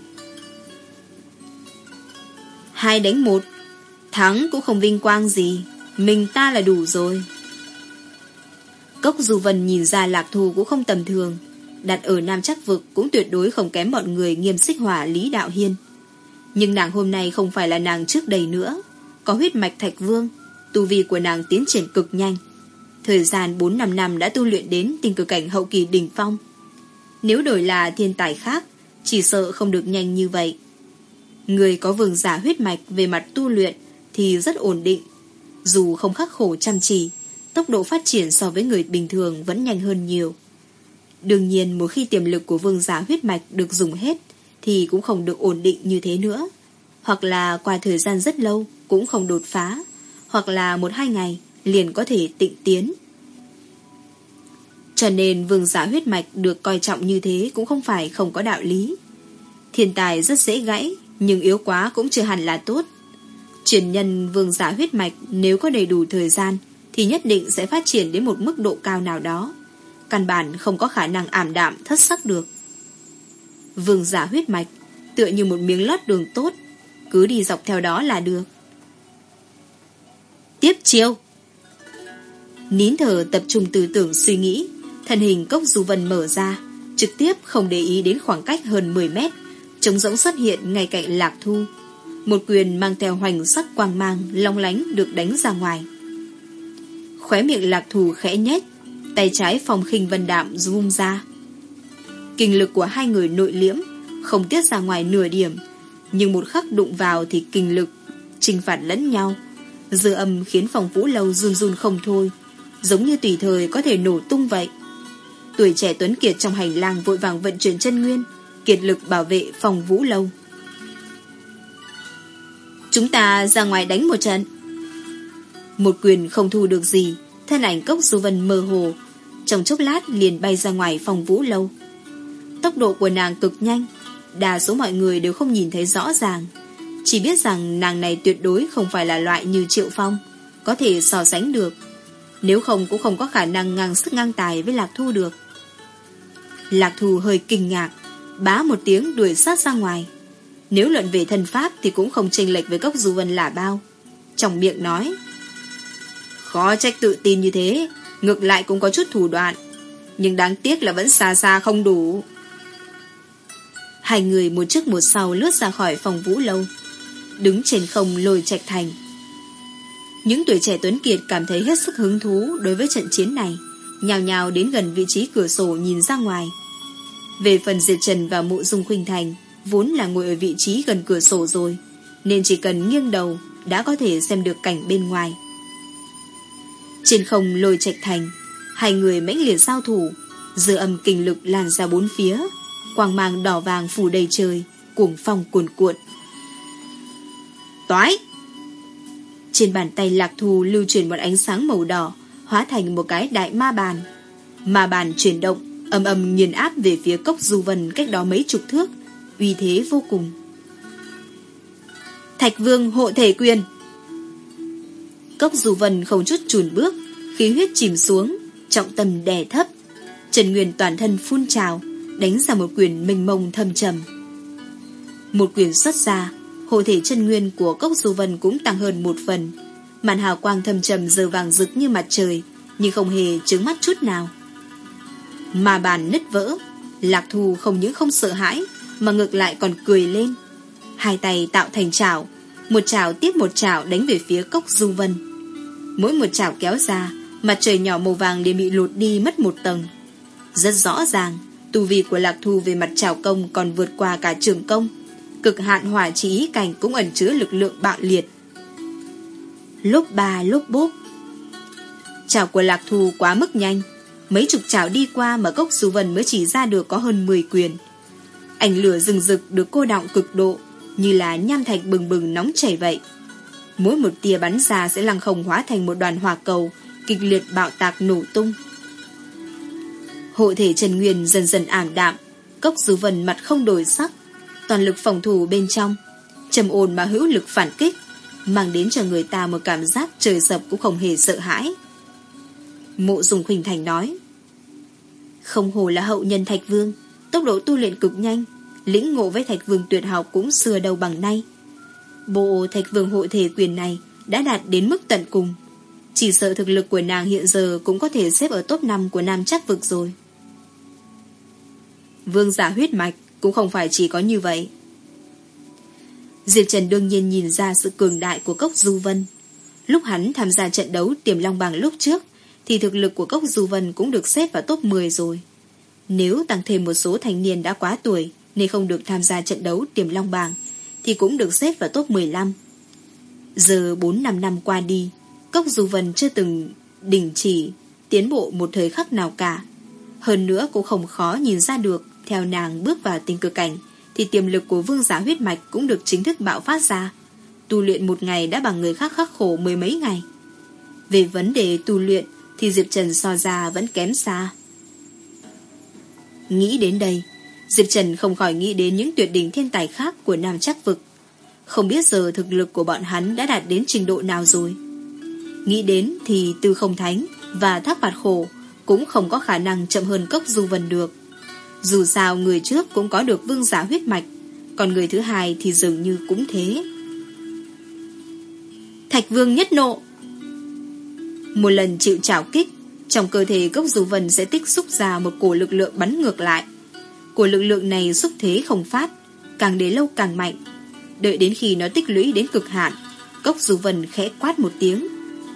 Hai đánh một, thắng cũng không vinh quang gì, mình ta là đủ rồi. Cốc Du Vân nhìn ra Lạc Thu cũng không tầm thường, đặt ở Nam Chắc Vực cũng tuyệt đối không kém bọn người nghiêm xích hỏa Lý Đạo Hiên. Nhưng nàng hôm nay không phải là nàng trước đây nữa, có huyết mạch thạch vương, tu vi của nàng tiến triển cực nhanh. Thời gian 4-5 năm đã tu luyện đến tình cực cảnh hậu kỳ đỉnh phong. Nếu đổi là thiên tài khác, chỉ sợ không được nhanh như vậy. Người có vương giả huyết mạch về mặt tu luyện thì rất ổn định. Dù không khắc khổ chăm chỉ, tốc độ phát triển so với người bình thường vẫn nhanh hơn nhiều. Đương nhiên một khi tiềm lực của vương giả huyết mạch được dùng hết thì cũng không được ổn định như thế nữa. Hoặc là qua thời gian rất lâu cũng không đột phá, hoặc là một hai ngày liền có thể tịnh tiến. Cho nên vương giả huyết mạch được coi trọng như thế cũng không phải không có đạo lý. Thiên tài rất dễ gãy, nhưng yếu quá cũng chưa hẳn là tốt. Truyền nhân vương giả huyết mạch nếu có đầy đủ thời gian thì nhất định sẽ phát triển đến một mức độ cao nào đó. Căn bản không có khả năng ảm đạm thất sắc được. Vương giả huyết mạch tựa như một miếng lót đường tốt, cứ đi dọc theo đó là được. Tiếp chiêu Nín thở tập trung tư tưởng suy nghĩ Thân hình cốc du vân mở ra Trực tiếp không để ý đến khoảng cách hơn 10 mét Trống rỗng xuất hiện ngay cạnh lạc thu Một quyền mang theo hoành sắc quang mang Long lánh được đánh ra ngoài Khóe miệng lạc thù khẽ nhếch Tay trái phòng khinh vân đạm vung ra. Kinh lực của hai người nội liễm, Không tiết ra ngoài nửa điểm, Nhưng một khắc đụng vào thì kinh lực Trinh phạt lẫn nhau. Dư âm khiến phòng vũ lâu run run không thôi, Giống như tùy thời có thể nổ tung vậy. Tuổi trẻ Tuấn Kiệt trong hành lang vội vàng vận chuyển chân nguyên, Kiệt lực bảo vệ phòng vũ lâu. Chúng ta ra ngoài đánh một trận. Một quyền không thu được gì, Thân ảnh cốc du vân mơ hồ trong chốc lát liền bay ra ngoài phòng vũ lâu. Tốc độ của nàng cực nhanh, Đa số mọi người đều không nhìn thấy rõ ràng. Chỉ biết rằng nàng này tuyệt đối không phải là loại như Triệu Phong, Có thể so sánh được. Nếu không cũng không có khả năng ngang sức ngang tài với Lạc Thu được. Lạc Thu hơi kinh ngạc, Bá một tiếng đuổi sát ra ngoài. Nếu luận về thân pháp Thì cũng không chênh lệch với gốc du vân là bao. Trong miệng nói, Khó trách tự tin như thế Ngược lại cũng có chút thủ đoạn Nhưng đáng tiếc là vẫn xa xa không đủ. Hai người một trước một sau lướt ra khỏi phòng vũ lâu Đứng trên không lôi trạch thành. Những tuổi trẻ Tuấn Kiệt cảm thấy hết sức hứng thú đối với trận chiến này Nhào nhào đến gần vị trí cửa sổ nhìn ra ngoài. Về phần Diệp Trần và Mộ Dung Khuynh Thành vốn là ngồi ở vị trí gần cửa sổ rồi, nên chỉ cần nghiêng đầu đã có thể xem được cảnh bên ngoài. Trên không lôi trạch thành, hai người mãnh liệt giao thủ, dư âm kinh lực lan ra bốn phía, quang mang đỏ vàng phủ đầy trời, cuồng phong cuồn cuộn. Toái! Trên bàn tay lạc thù lưu truyền một ánh sáng màu đỏ, hóa thành một cái đại ma bàn. Ma bàn chuyển động, âm âm nghiền áp về phía cốc du vân cách đó mấy chục thước, uy thế vô cùng. Thạch vương hộ thể quyền Cốc du vân không chút chùn bước, khí huyết chìm xuống, trọng tâm đè thấp. Trần Nguyên toàn thân phun trào, đánh ra một quyền mênh mông thâm trầm. Một quyền xuất ra, hộ thể chân nguyên của cốc du vân cũng tăng hơn một phần. Màn hào quang thâm trầm giờ vàng rực như mặt trời, nhưng không hề trứng mắt chút nào. Mà bàn nứt vỡ, Lạc Thù không những không sợ hãi, mà ngược lại còn cười lên. Hai tay tạo thành chảo, một chảo tiếp một chảo đánh về phía cốc du vân. Mỗi một chảo kéo ra, mặt trời nhỏ màu vàng đều bị lột đi mất một tầng. Rất rõ ràng, tu vi của Lạc Thu về mặt trào công còn vượt qua cả trường công. Cực hạn hỏa trí cảnh cũng ẩn chứa lực lượng bạo liệt. Lúc ba lúc bốp. Chảo của Lạc Thu quá mức nhanh. Mấy chục chảo đi qua mà cốc du vân mới chỉ ra được có hơn 10 quyền. Ảnh lửa rừng rực được cô động cực độ, như là nham thạch bừng bừng nóng chảy vậy. Mỗi một tia bắn ra sẽ lăng không hóa thành một đoàn hỏa cầu, kịch liệt bạo tạc nổ tung. Hộ thể Trần Nguyên dần dần ảm đạm, cốc dư vần mặt không đổi sắc, toàn lực phòng thủ bên trong, trầm ồn mà hữu lực phản kích, mang đến cho người ta một cảm giác trời sập cũng không hề sợ hãi. Mộ Dùng Khuynh Thành nói, không hồ là hậu nhân Thạch Vương, tốc độ tu luyện cực nhanh, lĩnh ngộ với Thạch Vương tuyệt học cũng xưa đầu bằng nay. Bộ Thạch Vương hộ thể quyền này đã đạt đến mức tận cùng, chỉ sợ thực lực của nàng hiện giờ cũng có thể xếp ở top 5 của nam chắc vực rồi. Vương giả huyết mạch cũng không phải chỉ có như vậy. Diệp Trần đương nhiên nhìn ra sự cường đại của cốc Du Vân. Lúc hắn tham gia trận đấu tiềm long bằng lúc trước, thì thực lực của cốc Du Vân cũng được xếp vào top 10 rồi. Nếu tăng thêm một số thanh niên đã quá tuổi nên không được tham gia trận đấu tiềm long bảng, thì cũng được xếp vào top 15. Giờ 4-5 năm qua đi, Cốc Du Vân chưa từng đình chỉ, tiến bộ một thời khắc nào cả. Hơn nữa cũng không khó nhìn ra được, theo nàng bước vào tinh cực cảnh, thì tiềm lực của vương giả huyết mạch cũng được chính thức bạo phát ra. Tu luyện một ngày đã bằng người khác khắc khổ mười mấy ngày. Về vấn đề tu luyện, thì Diệp Trần so ra vẫn kém xa. Nghĩ đến đây, Diệp Trần không khỏi nghĩ đến những tuyệt đỉnh thiên tài khác của Nam Trắc Vực. Không biết giờ thực lực của bọn hắn đã đạt đến trình độ nào rồi. Nghĩ đến thì Tư Không Thánh và Thác Bạt Khổ cũng không có khả năng chậm hơn Cốc Du Vân được. Dù sao người trước cũng có được vương giả huyết mạch, còn người thứ hai thì dường như cũng thế. Thạch Vương nhất nộ Một lần chịu trảo kích, trong cơ thể Cốc Du Vân sẽ tích xúc ra một cổ lực lượng bắn ngược lại của lực lượng này xúc thế không phát, càng để lâu càng mạnh. Đợi đến khi nó tích lũy đến cực hạn, Cốc Du Vân khẽ quát một tiếng,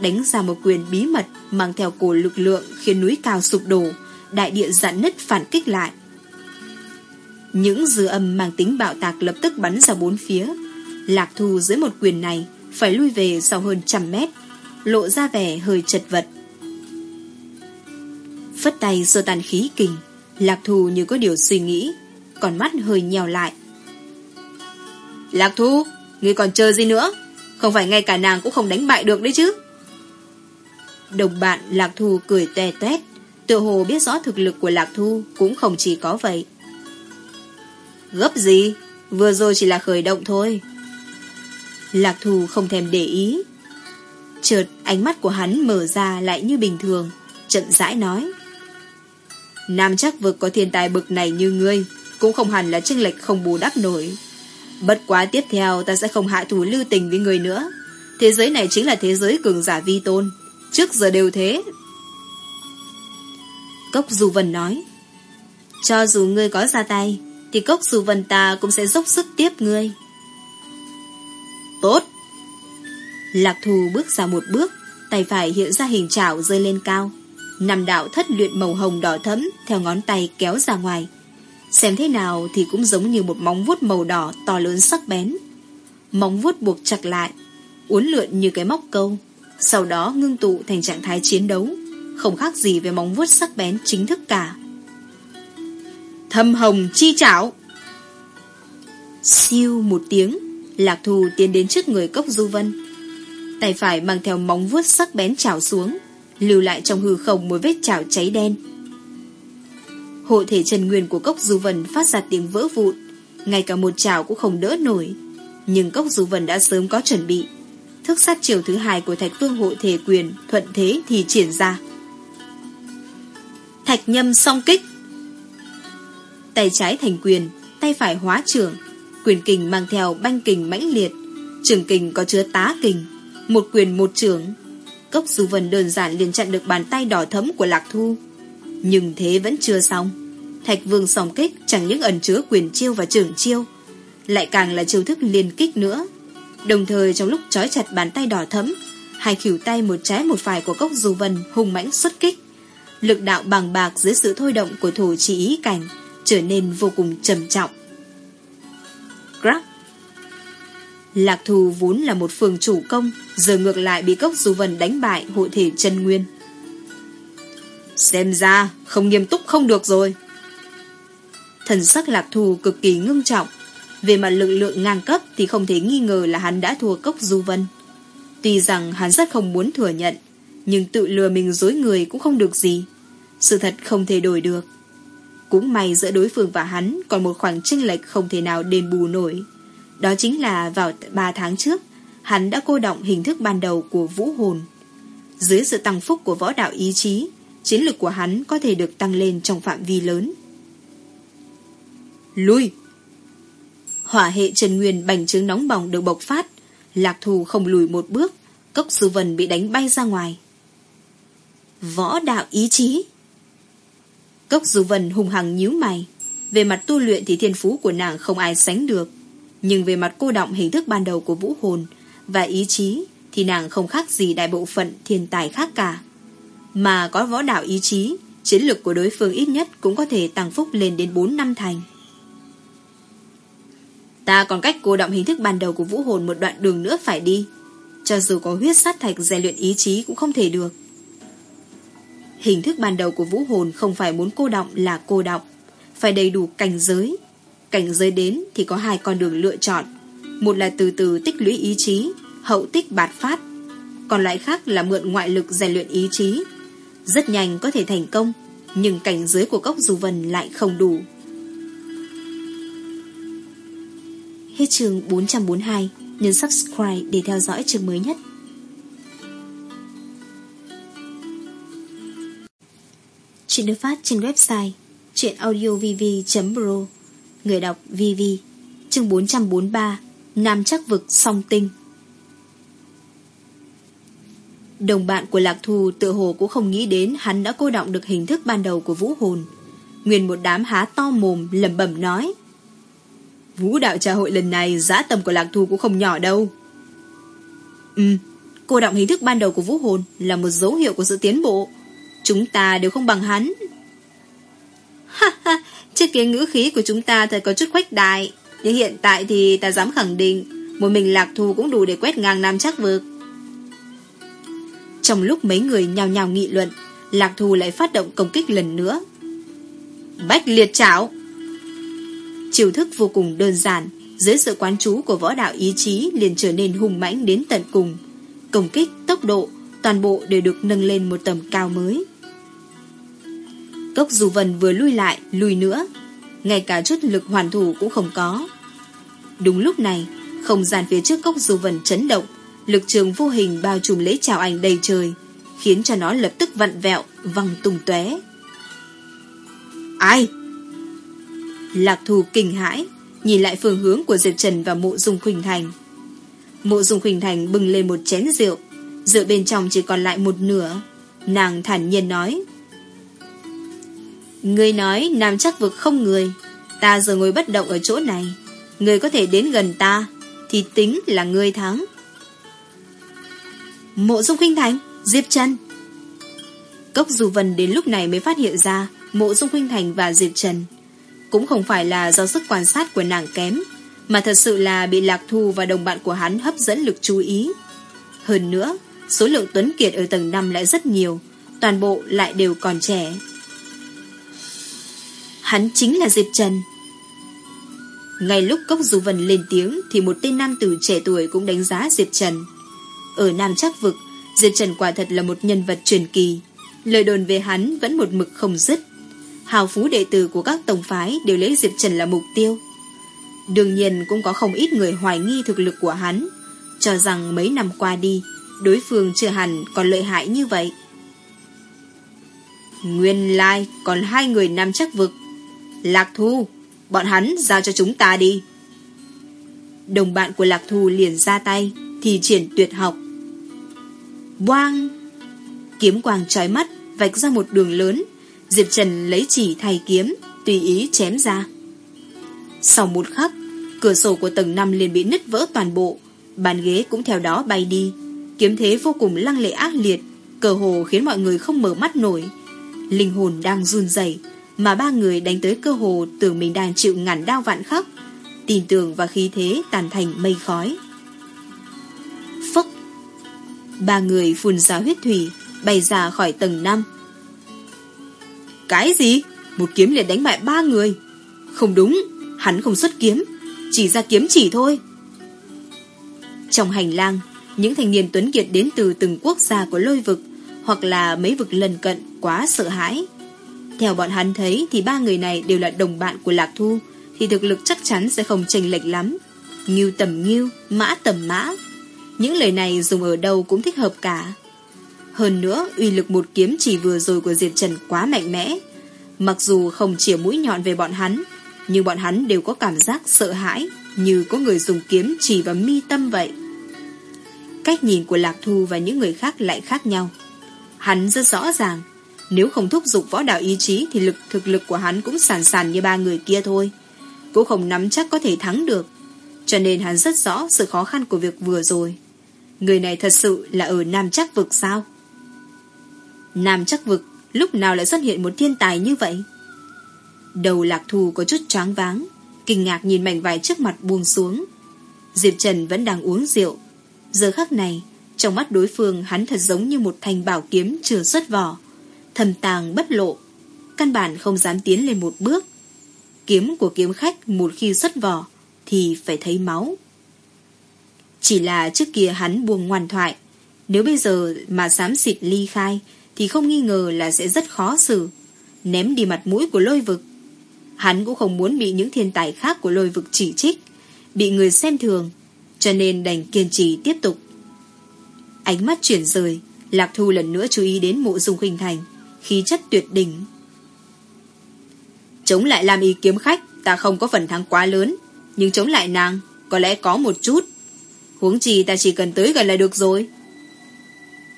đánh ra một quyền bí mật mang theo cổ lực lượng khiến núi cao sụp đổ, đại địa giãn nứt phản kích lại. Những dư âm mang tính bạo tạc lập tức bắn ra bốn phía. Lạc thù dưới một quyền này phải lui về sau hơn trăm mét, lộ ra vẻ hơi chật vật. Phất tay sơ tàn khí kình, Lạc Thu như có điều suy nghĩ, còn mắt hơi nhèo lại. Lạc Thu, ngươi còn chờ gì nữa? Không phải ngay cả nàng cũng không đánh bại được đấy chứ. Đồng bạn Lạc Thu cười tè tét, tự hồ biết rõ thực lực của Lạc Thu cũng không chỉ có vậy. Gấp gì? Vừa rồi chỉ là khởi động thôi. Lạc Thu không thèm để ý. Chợt ánh mắt của hắn mở ra lại như bình thường, chậm rãi nói. Nam chắc vực có thiên tài bực này như ngươi, cũng không hẳn là chênh lệch không bù đắp nổi. Bất quá tiếp theo ta sẽ không hạ thủ lưu tình với người nữa. Thế giới này chính là thế giới cường giả vi tôn. Trước giờ đều thế. Cốc Du Vân nói. Cho dù ngươi có ra tay, thì Cốc Du Vân ta cũng sẽ dốc sức tiếp ngươi. Tốt. Lạc Thù bước ra một bước, tay phải hiện ra hình chảo rơi lên cao. Nằm đạo thất luyện màu hồng đỏ thẫm theo ngón tay kéo ra ngoài. Xem thế nào thì cũng giống như một móng vuốt màu đỏ to lớn sắc bén. Móng vuốt buộc chặt lại, uốn lượn như cái móc câu, sau đó ngưng tụ thành trạng thái chiến đấu, không khác gì với móng vuốt sắc bén chính thức cả. Thâm hồng chi chảo Siêu một tiếng, Lạc Thù tiến đến trước người cốc Du Vân. Tay phải mang theo móng vuốt sắc bén chảo xuống, lưu lại trong hư không một vết chảo cháy đen. Hộ thể chân nguyên của cốc Du vần phát ra tiếng vỡ vụn, ngay cả một chảo cũng không đỡ nổi. Nhưng cốc Du vần đã sớm có chuẩn bị. Thức sát chiều thứ hai của Thạch Phương hộ thể quyền thuận thế thì triển ra. Thạch nhâm song kích Tay trái thành quyền, tay phải hóa trưởng, quyền kình mang theo banh kình mãnh liệt, trường kình có chứa tá kình, một quyền một trưởng. Cốc Du Vân đơn giản liền chặn được bàn tay đỏ thấm của Lạc Thu. Nhưng thế vẫn chưa xong. Thạch Vương song kích chẳng những ẩn chứa quyền chiêu và trưởng chiêu, lại càng là chiêu thức liên kích nữa. Đồng thời trong lúc trói chặt bàn tay đỏ thấm, hai khỉu tay một trái một phải của Cốc Du Vân hùng mãnh xuất kích. Lực đạo bằng bạc dưới sự thôi động của thủ chỉ ý cảnh trở nên vô cùng trầm trọng. Crack Lạc thù vốn là một phường chủ công, Giờ ngược lại bị cốc du vân đánh bại Hội thể chân nguyên. Xem ra, không nghiêm túc không được rồi. Thần sắc lạc thù cực kỳ ngưng trọng. Về mặt lực lượng ngang cấp Thì không thể nghi ngờ là hắn đã thua cốc du vân. Tuy rằng hắn rất không muốn thừa nhận, Nhưng tự lừa mình dối người cũng không được gì. Sự thật không thể đổi được. Cũng may giữa đối phương và hắn còn một khoảng chênh lệch không thể nào đền bù nổi. Đó chính là vào 3 tháng trước, hắn đã cô động hình thức ban đầu của vũ hồn. Dưới sự tăng phúc của võ đạo ý chí, chiến lược của hắn có thể được tăng lên trong phạm vi lớn. Lui! Hỏa hệ Trần Nguyên bành trướng nóng bỏng được bộc phát, lạc thù không lùi một bước, cốc sư vần bị đánh bay ra ngoài. Võ đạo ý chí! Cốc Dù Vân hùng hằng nhíu mày. Về mặt tu luyện thì thiên phú của nàng không ai sánh được. Nhưng về mặt cô động hình thức ban đầu của vũ hồn và ý chí thì nàng không khác gì đại bộ phận thiên tài khác cả. Mà có võ đạo ý chí, chiến lược của đối phương ít nhất cũng có thể tăng phúc lên đến 4 năm thành. Ta còn cách cô động hình thức ban đầu của vũ hồn một đoạn đường nữa phải đi. Cho dù có huyết sát thạch rèn luyện ý chí cũng không thể được. Hình thức ban đầu của vũ hồn không phải muốn cô động là cô động, phải đầy đủ cảnh giới. Cảnh giới đến thì có hai con đường lựa chọn. Một là từ từ tích lũy ý chí, hậu tích bạt phát. Còn loại khác là mượn ngoại lực rèn luyện ý chí. Rất nhanh có thể thành công, nhưng cảnh giới của cốc dù vần lại không đủ. Hết chương 442, nhấn subscribe để theo dõi chương mới nhất. Chuyện được phát trên website chuyệnaudiovv.pro Người đọc VV Chương 443 Nam chắc vực song tinh Đồng bạn của Lạc Thù tự hồ cũng không nghĩ đến hắn đã cô động được hình thức ban đầu của vũ hồn. Nguyên một đám há to mồm lẩm bẩm nói Vũ đạo trà hội lần này giá tầm của Lạc Thù cũng không nhỏ đâu. Ừ, cô động hình thức ban đầu của vũ hồn là một dấu hiệu của sự tiến bộ. Chúng ta đều không bằng hắn. Ha ha, trước kia ngữ khí của chúng ta thật có chút khuếch đại. Nhưng hiện tại thì ta dám khẳng định, một mình lạc thù cũng đủ để quét ngang nam chắc vực. Trong lúc mấy người nhào nhào nghị luận, lạc thù lại phát động công kích lần nữa. Bách liệt chảo! Chiều thức vô cùng đơn giản, dưới sự quán chú của võ đạo ý chí liền trở nên hùng mãnh đến tận cùng. Công kích, tốc độ, toàn bộ đều được nâng lên một tầm cao mới. Cốc dù vần vừa lui lại, lùi nữa. Ngay cả chút lực hoàn thủ cũng không có. Đúng lúc này, không gian phía trước cốc dù vần chấn động, lực trường vô hình bao trùm lấy chào ảnh đầy trời, khiến cho nó lập tức vặn vẹo, văng tung tóe. Ai? Lạc thù kinh hãi, nhìn lại phương hướng của Diệp Trần và mộ dung khuỳnh Thành. Mộ dung khuỳnh Thành bưng lên một chén rượu, rượu bên trong chỉ còn lại một nửa. Nàng thản nhiên nói người nói nam chắc vực không người Ta giờ ngồi bất động ở chỗ này người có thể đến gần ta Thì tính là người thắng Mộ dung khinh thành Diệp Trần Cốc dù vần đến lúc này mới phát hiện ra Mộ dung khinh thành và Diệp Trần cũng không phải là do sức quan sát của nàng kém, mà thật sự là bị Lạc Thu và đồng bạn của hắn hấp dẫn lực chú ý. Hơn nữa, số lượng Tuấn Kiệt ở tầng 5 lại rất nhiều, toàn bộ lại đều còn trẻ. Hắn chính là Diệp Trần. Ngay lúc Cốc Du Vân lên tiếng thì một tên nam tử trẻ tuổi cũng đánh giá Diệp Trần. Ở Nam Trác Vực, Diệp Trần quả thật là một nhân vật truyền kỳ. Lời đồn về hắn vẫn một mực không dứt. Hào phú đệ tử của các tổng phái đều lấy Diệp Trần là mục tiêu. Đương nhiên cũng có không ít người hoài nghi thực lực của hắn, cho rằng mấy năm qua đi, đối phương chưa hẳn còn lợi hại như vậy. Nguyên lai còn hai người Nam trắc Vực. Lạc Thu, bọn hắn giao cho chúng ta đi. Đồng bạn của Lạc Thu liền ra tay, thì triển tuyệt học. Boang! Kiếm quang trói mắt, vạch ra một đường lớn. Diệp Trần lấy chỉ thay kiếm, tùy ý chém ra. Sau một khắc, cửa sổ của tầng 5 liền bị nứt vỡ toàn bộ, bàn ghế cũng theo đó bay đi. Kiếm thế vô cùng lăng lệ ác liệt, cờ hồ khiến mọi người không mở mắt nổi. Linh hồn đang run rẩy mà ba người đánh tới cơ hồ tưởng mình đang chịu ngàn đau vạn khắc, tin tưởng và khí thế tàn thành mây khói. Phốc! Ba người phun ra huyết thủy, bay ra khỏi tầng 5. Cái gì? Một kiếm liền đánh bại ba người. Không đúng, hắn không xuất kiếm, chỉ ra kiếm chỉ thôi. Trong hành lang, những thanh niên tuấn kiệt đến từ từng quốc gia của lôi vực hoặc là mấy vực lần cận quá sợ hãi. Theo bọn hắn thấy thì ba người này đều là đồng bạn của Lạc Thu thì thực lực chắc chắn sẽ không chênh lệch lắm. Ngưu tầm ngưu, mã tầm mã. Những lời này dùng ở đâu cũng thích hợp cả. Hơn nữa, uy lực một kiếm chỉ vừa rồi của Diệp Trần quá mạnh mẽ. Mặc dù không chỉa mũi nhọn về bọn hắn, nhưng bọn hắn đều có cảm giác sợ hãi, như có người dùng kiếm chỉ vào mi tâm vậy. Cách nhìn của Lạc Thu và những người khác lại khác nhau. Hắn rất rõ ràng, nếu không thúc giục võ đạo ý chí thì lực thực lực của hắn cũng sàn sàn như ba người kia thôi. Cũng không nắm chắc có thể thắng được. Cho nên hắn rất rõ sự khó khăn của việc vừa rồi. Người này thật sự là ở Nam Chắc Vực sao? Nam Chắc Vực lúc nào lại xuất hiện một thiên tài như vậy? Đầu lạc thù có chút choáng váng, kinh ngạc nhìn mảnh vải trước mặt buông xuống. Diệp Trần vẫn đang uống rượu. Giờ khắc này, trong mắt đối phương hắn thật giống như một thanh bảo kiếm chưa xuất vỏ, thầm tàng bất lộ, căn bản không dám tiến lên một bước. Kiếm của kiếm khách một khi xuất vỏ thì phải thấy máu. Chỉ là trước kia hắn buông ngoan thoại, nếu bây giờ mà dám xịt ly khai thì không nghi ngờ là sẽ rất khó xử, ném đi mặt mũi của lôi vực. Hắn cũng không muốn bị những thiên tài khác của lôi vực chỉ trích, bị người xem thường, cho nên đành kiên trì tiếp tục. Ánh mắt chuyển rời, Lạc Thu lần nữa chú ý đến mộ dung khinh thành, khí chất tuyệt đỉnh. Chống lại làm ý kiếm khách, ta không có phần thắng quá lớn, nhưng chống lại nàng, có lẽ có một chút. Huống chi ta chỉ cần tới gần là được rồi.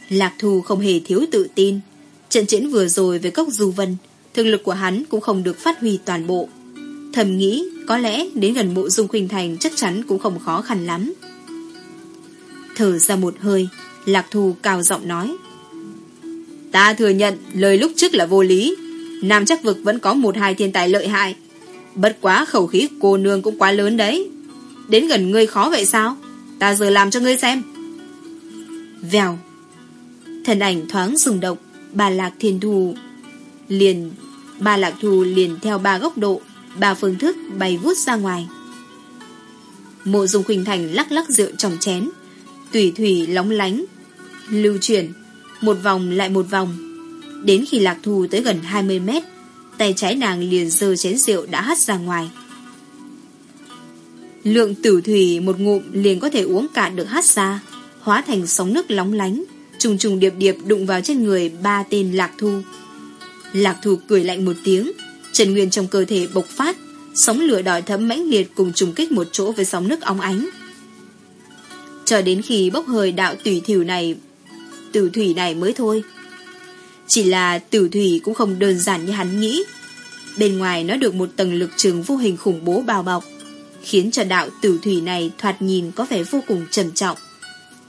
Lạc Thu không hề thiếu tự tin. Trận chiến vừa rồi với cốc Du Vân, thực lực của hắn cũng không được phát huy toàn bộ. Thầm nghĩ, có lẽ đến gần mộ dung khuynh thành chắc chắn cũng không khó khăn lắm. Thở ra một hơi, Lạc Thu cao giọng nói. Ta thừa nhận lời lúc trước là vô lý. Nam chắc vực vẫn có một hai thiên tài lợi hại. Bất quá khẩu khí cô nương cũng quá lớn đấy. Đến gần ngươi khó vậy sao? Ta giờ làm cho ngươi xem. Vèo. Thần ảnh thoáng rung động, bà lạc thiên thù liền, bà lạc thù liền theo ba góc độ, ba phương thức bay vút ra ngoài. Mộ dung khuynh thành lắc lắc rượu trong chén, tùy thủy lóng lánh, lưu chuyển, một vòng lại một vòng. Đến khi lạc thù tới gần 20 mét, tay trái nàng liền giơ chén rượu đã hắt ra ngoài. Lượng tử thủy một ngụm liền có thể uống cạn được hát ra, hóa thành sóng nước lóng lánh, trùng trùng điệp điệp đụng vào trên người ba tên lạc thu. Lạc thu cười lạnh một tiếng, trần nguyên trong cơ thể bộc phát, sóng lửa đỏ thấm mãnh liệt cùng trùng kích một chỗ với sóng nước óng ánh. Cho đến khi bốc hơi đạo tùy thiểu này, tử thủy này mới thôi. Chỉ là tử thủy cũng không đơn giản như hắn nghĩ. Bên ngoài nó được một tầng lực trường vô hình khủng bố bao bọc khiến cho đạo tử thủy này thoạt nhìn có vẻ vô cùng trầm trọng.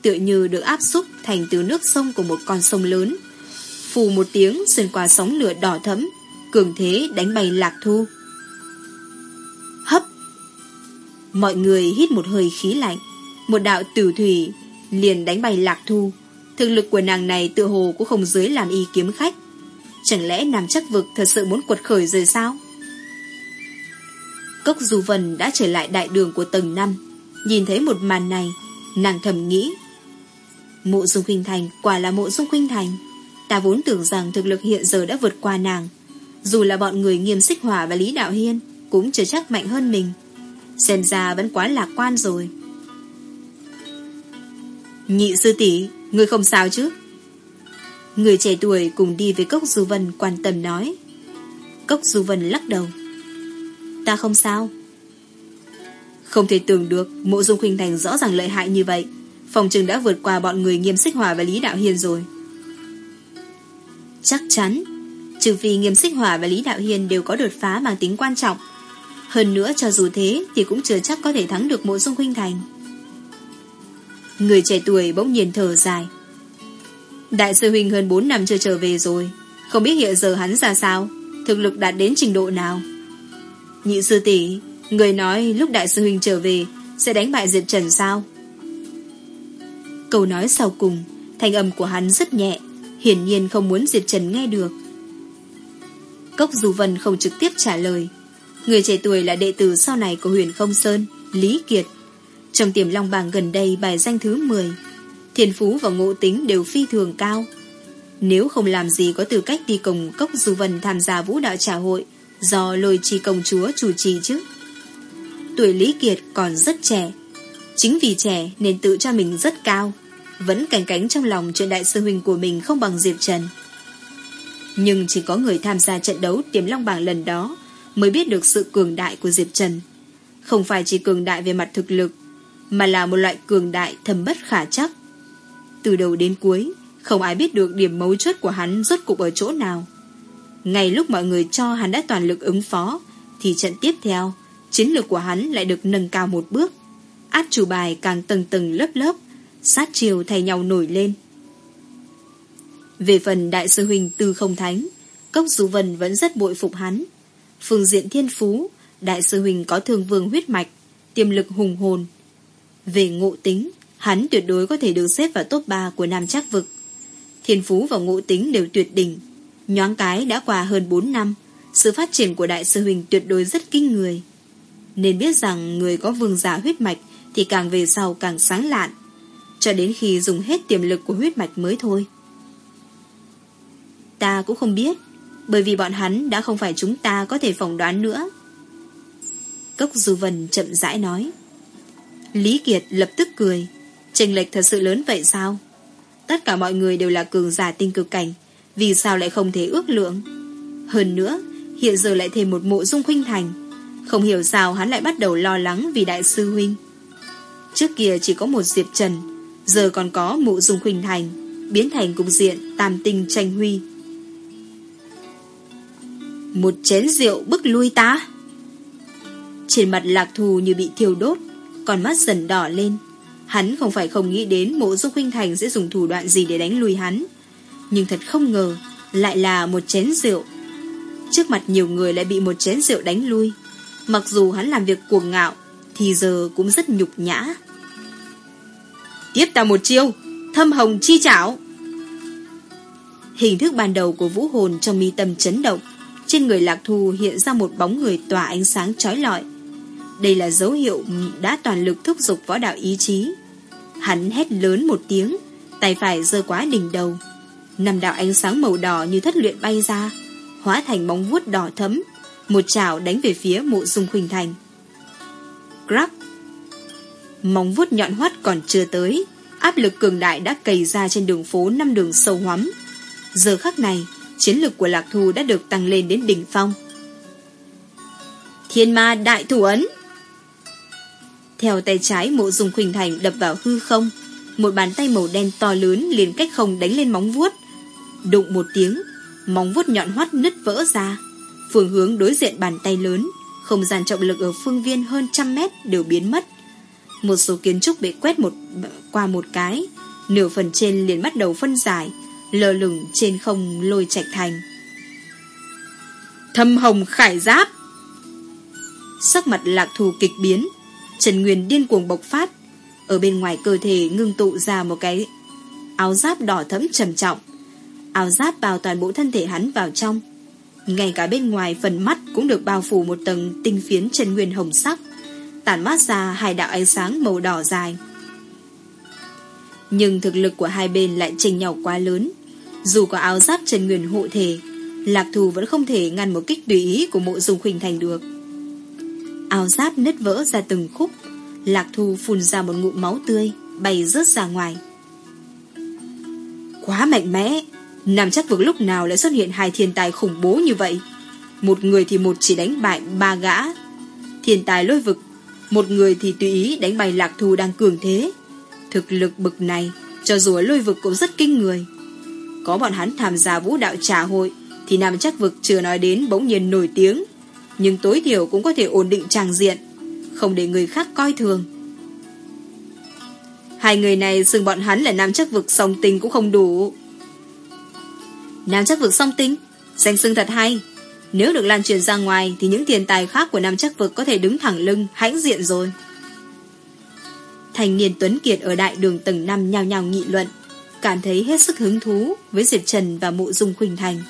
Tựa như được áp xúc thành từ nước sông của một con sông lớn. Phù một tiếng xuyên qua sóng lửa đỏ thẫm, cường thế đánh bay lạc thu. hấp Mọi người hít một hơi khí lạnh. Một đạo tử thủy liền đánh bay lạc thu. Thực lực của nàng này tựa hồ cũng không dưới làm y kiếm khách. Chẳng lẽ nàng chắc vực thật sự muốn quật khởi rồi sao? Cốc Du Vân đã trở lại đại đường của tầng 5. Nhìn thấy một màn này, nàng thầm nghĩ. Mộ Dung Khuynh Thành quả là mộ Dung Khuynh Thành. Ta vốn tưởng rằng thực lực hiện giờ đã vượt qua nàng. Dù là bọn người nghiêm xích hỏa và Lý Đạo Hiên cũng chưa chắc mạnh hơn mình. Xem ra vẫn quá lạc quan rồi. Nhị sư tỷ Người không sao chứ? Người trẻ tuổi cùng đi với Cốc Du Vân quan tâm nói. Cốc Du Vân lắc đầu. Ta không sao. Không thể tưởng được, Mộ Dung Khuynh Thành rõ ràng lợi hại như vậy. Phòng trừng đã vượt qua bọn người nghiêm xích hòa và Lý Đạo Hiên rồi. Chắc chắn, Trừ vì nghiêm xích hòa và Lý Đạo Hiên đều có đột phá mang tính quan trọng. Hơn nữa, cho dù thế Thì cũng chưa chắc có thể thắng được mộ dung khuynh thành. Người trẻ tuổi bỗng nhiên thở dài. Đại sư huynh hơn 4 năm chưa trở về rồi. Không biết hiện giờ hắn ra sao? Thực lực đạt đến trình độ nào? Nhị sư tỷ, Người nói lúc đại sư huynh trở về, Sẽ đánh bại Diệp Trần sao? Câu nói sau cùng, Thanh âm của hắn rất nhẹ, Hiển nhiên không muốn Diệp Trần nghe được. Cốc Du Vân không trực tiếp trả lời. Người trẻ tuổi là đệ tử sau này của huyền không Sơn, Lý Kiệt. Trong tiềm long bảng gần đây bài danh thứ 10 Thiên phú và ngộ tính đều phi thường cao. Nếu không làm gì có tư cách đi cùng Cốc Du Vân tham gia vũ đạo trả hội, Do lôi trì công chúa chủ trì chứ. Tuổi Lý Kiệt còn rất trẻ. Chính vì trẻ nên tự cho mình rất cao, Vẫn cảnh cánh trong lòng chuyện đại sư huynh của mình không bằng Diệp Trần. Nhưng chỉ có người tham gia trận đấu tiềm long bảng lần đó Mới biết được sự cường đại của Diệp Trần. Không phải chỉ cường đại về mặt thực lực mà là một loại cường đại thầm bất khả chắc từ đầu đến cuối, không ai biết được điểm mấu chốt của hắn rốt cục ở chỗ nào. Ngay lúc mọi người cho hắn đã toàn lực ứng phó, thì trận tiếp theo, chiến lược của hắn lại được nâng cao một bước. Át chủ bài càng tầng tầng lớp lớp, sát chiều thay nhau nổi lên. Về phần đại sư huynh Tư Không Thánh, Cốc Du Vân vẫn rất bội phục hắn. Phương diện thiên phú, đại sư huynh có thường vương huyết mạch, tiềm lực hùng hồn. Về ngộ tính, Hắn tuyệt đối có thể được xếp vào top 3 của Nam Trác Vực. Thiên phú và ngộ tính đều tuyệt đỉnh. Nhoáng cái đã qua hơn 4 năm, sự phát triển của Đại sư Huỳnh tuyệt đối rất kinh người. Nên biết rằng người có vương giả huyết mạch thì càng về sau càng sáng lạn, cho đến khi dùng hết tiềm lực của huyết mạch mới thôi. Ta cũng không biết, bởi vì bọn hắn đã không phải chúng ta có thể phỏng đoán nữa. Cốc Du Vân chậm rãi nói. Lý Kiệt lập tức cười. tranh lệch thật sự lớn vậy sao? Tất cả mọi người đều là cường giả tinh cực cảnh, vì sao lại không thể ước lượng? Hơn nữa, hiện giờ lại thêm một mộ dung khuynh thành. Không hiểu sao hắn lại bắt đầu lo lắng vì đại sư huynh. Trước kia chỉ có một Diệp Trần, giờ còn có mộ dung khuynh thành, biến thành cục diện tam tinh tranh huy. Một chén rượu bức lui ta. Trên mặt lạc thù như bị thiêu đốt, còn mắt dần đỏ lên. Hắn không phải không nghĩ đến mộ dung huynh thành sẽ dùng thủ đoạn gì để đánh lùi hắn. Nhưng thật không ngờ, lại là một chén rượu. Trước mặt nhiều người lại bị một chén rượu đánh lui. Mặc dù hắn làm việc cuồng ngạo, thì giờ cũng rất nhục nhã. Tiếp ta một chiêu, thâm hồng chi chảo. Hình thức ban đầu của vũ hồn trong mi tâm chấn động, trên người lạc thù hiện ra một bóng người tỏa ánh sáng trói lọi. Đây là dấu hiệu đã toàn lực thúc giục võ đạo ý chí. Hắn hét lớn một tiếng, tay phải giơ quá đỉnh đầu. Năm đạo ánh sáng màu đỏ như thất luyện bay ra, hóa thành bóng vuốt đỏ thấm, một chảo đánh về phía mộ dung khuynh thành. Crack! Móng vuốt nhọn hoắt còn chưa tới, áp lực cường đại đã cày ra trên đường phố năm đường sâu hoắm. Giờ khắc này, chiến lực của Lạc Thu đã được tăng lên đến đỉnh phong. Thiên ma đại thủ ấn! Theo tay trái, mộ dùng khuynh thành đập vào hư không. Một bàn tay màu đen to lớn liền cách không đánh lên móng vuốt. Đụng một tiếng, Móng vuốt nhọn hoắt nứt vỡ ra. Phương hướng đối diện bàn tay lớn, Không gian trọng lực ở phương viên hơn trăm mét đều biến mất. Một số kiến trúc bị quét một, qua một cái, Nửa phần trên liền bắt đầu phân giải, Lờ lửng trên không lôi chạy thành. Thâm hồng khải giáp. Sắc mặt lạc thù kịch biến Trần Nguyên điên cuồng bộc phát, ở bên ngoài cơ thể ngưng tụ ra một cái áo giáp đỏ thẫm trầm trọng. Áo giáp bao toàn bộ thân thể hắn vào trong. Ngay cả bên ngoài phần mắt cũng được bao phủ một tầng tinh phiến Trần Nguyên hồng sắc, tản mát ra hai đạo ánh sáng màu đỏ dài. Nhưng thực lực của hai bên lại chênh nhau quá lớn. Dù có áo giáp Trần Nguyên hộ thể, Lạc Thù vẫn không thể ngăn một kích tùy ý của mộ dung khuynh thành được. Áo giáp nứt vỡ ra từng khúc, Lạc thu phun ra một ngụm máu tươi, bay rớt ra ngoài. Quá mạnh mẽ, nam chắc vực lúc nào lại xuất hiện hai thiên tài khủng bố như vậy. Một người thì một chỉ đánh bại ba gã. Thiên tài lôi vực, một người thì tùy ý đánh bại Lạc thu đang cường thế. Thực lực bực này, cho dù lôi vực cũng rất kinh người. Có bọn hắn tham gia vũ đạo trà hội, thì nam chắc vực chưa nói đến bỗng nhiên nổi tiếng, nhưng tối thiểu cũng có thể ổn định tràng diện, không để người khác coi thường. Hai người này xưng bọn hắn là nam chắc vực song tinh cũng không đủ. Nam chắc vực song tinh, danh xưng thật hay. Nếu được lan truyền ra ngoài thì những tiền tài khác của nam chắc vực có thể đứng thẳng lưng, hãnh diện rồi. Thành niên Tuấn Kiệt ở đại đường tầng 5 nhào nhào nghị luận, cảm thấy hết sức hứng thú với Diệp Trần và mộ dung Khuynh Thành.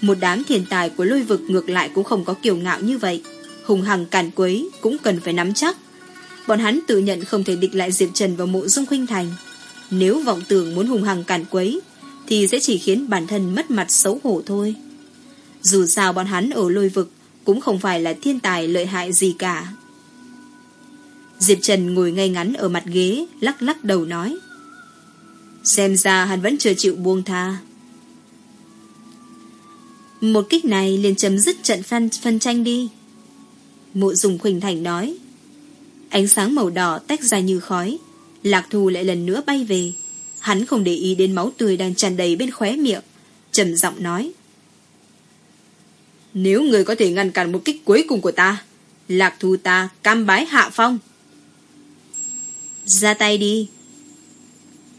Một đám thiên tài của lôi vực ngược lại cũng không có kiều ngạo như vậy. Hùng hằng cản quấy cũng cần phải nắm chắc. Bọn hắn tự nhận không thể địch lại Diệp Trần và mộ dung khuynh thành. Nếu vọng tưởng muốn hùng hằng cản quấy, thì sẽ chỉ khiến bản thân mất mặt xấu hổ thôi. Dù sao bọn hắn ở lôi vực cũng không phải là thiên tài lợi hại gì cả. Diệp Trần ngồi ngay ngắn ở mặt ghế, lắc lắc đầu nói. Xem ra hắn vẫn chưa chịu buông tha. Một kích này liền chấm dứt trận phân, phân tranh đi. Mộ dùng khuynh thành nói. Ánh sáng màu đỏ tách ra như khói. Lạc thù lại lần nữa bay về. Hắn không để ý đến máu tươi đang tràn đầy bên khóe miệng. trầm giọng nói. Nếu người có thể ngăn cản một kích cuối cùng của ta, lạc thù ta cam bái hạ phong. Ra tay đi.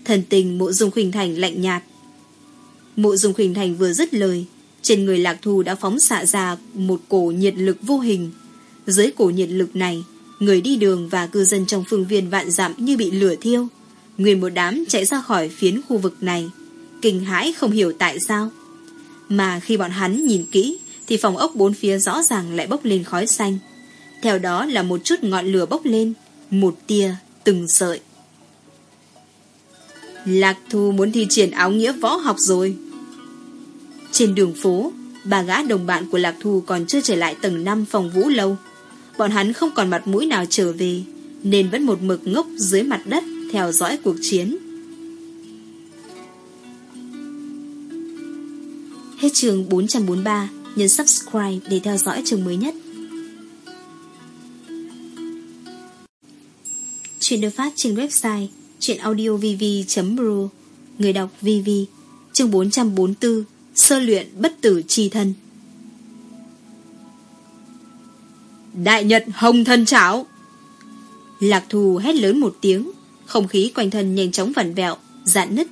Thần tình mộ dung khuynh thành lạnh nhạt. Mộ dung khuynh thành vừa dứt lời trên người lạc thù đã phóng xạ ra một cổ nhiệt lực vô hình. Dưới cổ nhiệt lực này, người đi đường và cư dân trong phương viên vạn dặm như bị lửa thiêu. Nguyên một đám chạy ra khỏi phiến khu vực này. Kinh hãi không hiểu tại sao. Mà khi bọn hắn nhìn kỹ, thì phòng ốc bốn phía rõ ràng lại bốc lên khói xanh. Theo đó là một chút ngọn lửa bốc lên, một tia, từng sợi. Lạc Thu muốn thi triển áo nghĩa võ học rồi. Trên đường phố, bà gã đồng bạn của Lạc Thu còn chưa trở lại tầng 5 phòng vũ lâu. Bọn hắn không còn mặt mũi nào trở về, nên vẫn một mực ngốc dưới mặt đất theo dõi cuộc chiến. Hết trường 443, nhấn subscribe để theo dõi trường mới nhất. Chuyện được phát trên website chuyenaudiovv.ru Người đọc VV Chương 444 Sơ luyện bất tử chi thân. Đại Nhật Hồng Thân Chảo. Lạc thù hét lớn một tiếng, Không khí quanh thân nhanh chóng vặn vẹo Dạn nứt.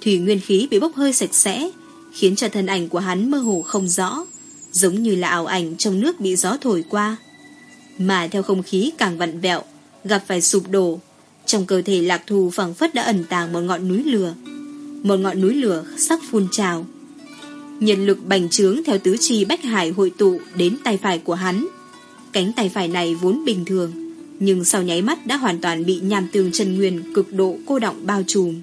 Thủy nguyên khí bị bốc hơi sạch sẽ, Khiến cho thân ảnh của hắn mơ hồ không rõ, Giống như là ảo ảnh trong nước bị gió thổi qua. Mà theo không khí càng vặn vẹo, Gặp phải sụp đổ, Trong cơ thể lạc thù phẳng phất đã ẩn tàng một ngọn núi lửa. Một ngọn núi lửa sắc phun trào nhân lực bành trướng theo tứ chi bách hải hội tụ đến tay phải của hắn. Cánh tay phải này vốn bình thường, nhưng sau nháy mắt đã hoàn toàn bị nham tường chân nguyên cực độ cô động bao trùm.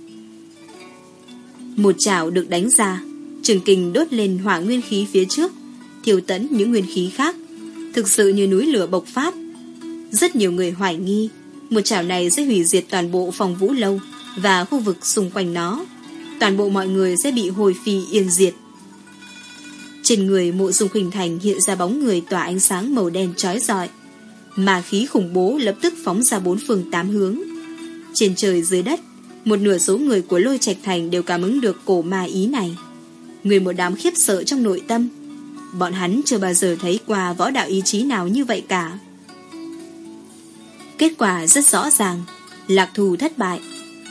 Một chảo được đánh ra, trường kình đốt lên hỏa nguyên khí phía trước, thiêu tấn những nguyên khí khác, thực sự như núi lửa bộc phát. Rất nhiều người hoài nghi, một chảo này sẽ hủy diệt toàn bộ phòng vũ lâu và khu vực xung quanh nó. Toàn bộ mọi người sẽ bị hồi phi yên diệt. Trên người mộ dung hình thành hiện ra bóng người tỏa ánh sáng màu đen trói rọi. Mà khí khủng bố lập tức phóng ra bốn phương tám hướng. Trên trời dưới đất, một nửa số người của lôi trạch thành đều cảm ứng được cổ ma ý này. Người một đám khiếp sợ trong nội tâm. Bọn hắn chưa bao giờ thấy qua võ đạo ý chí nào như vậy cả. Kết quả rất rõ ràng, lạc thù thất bại.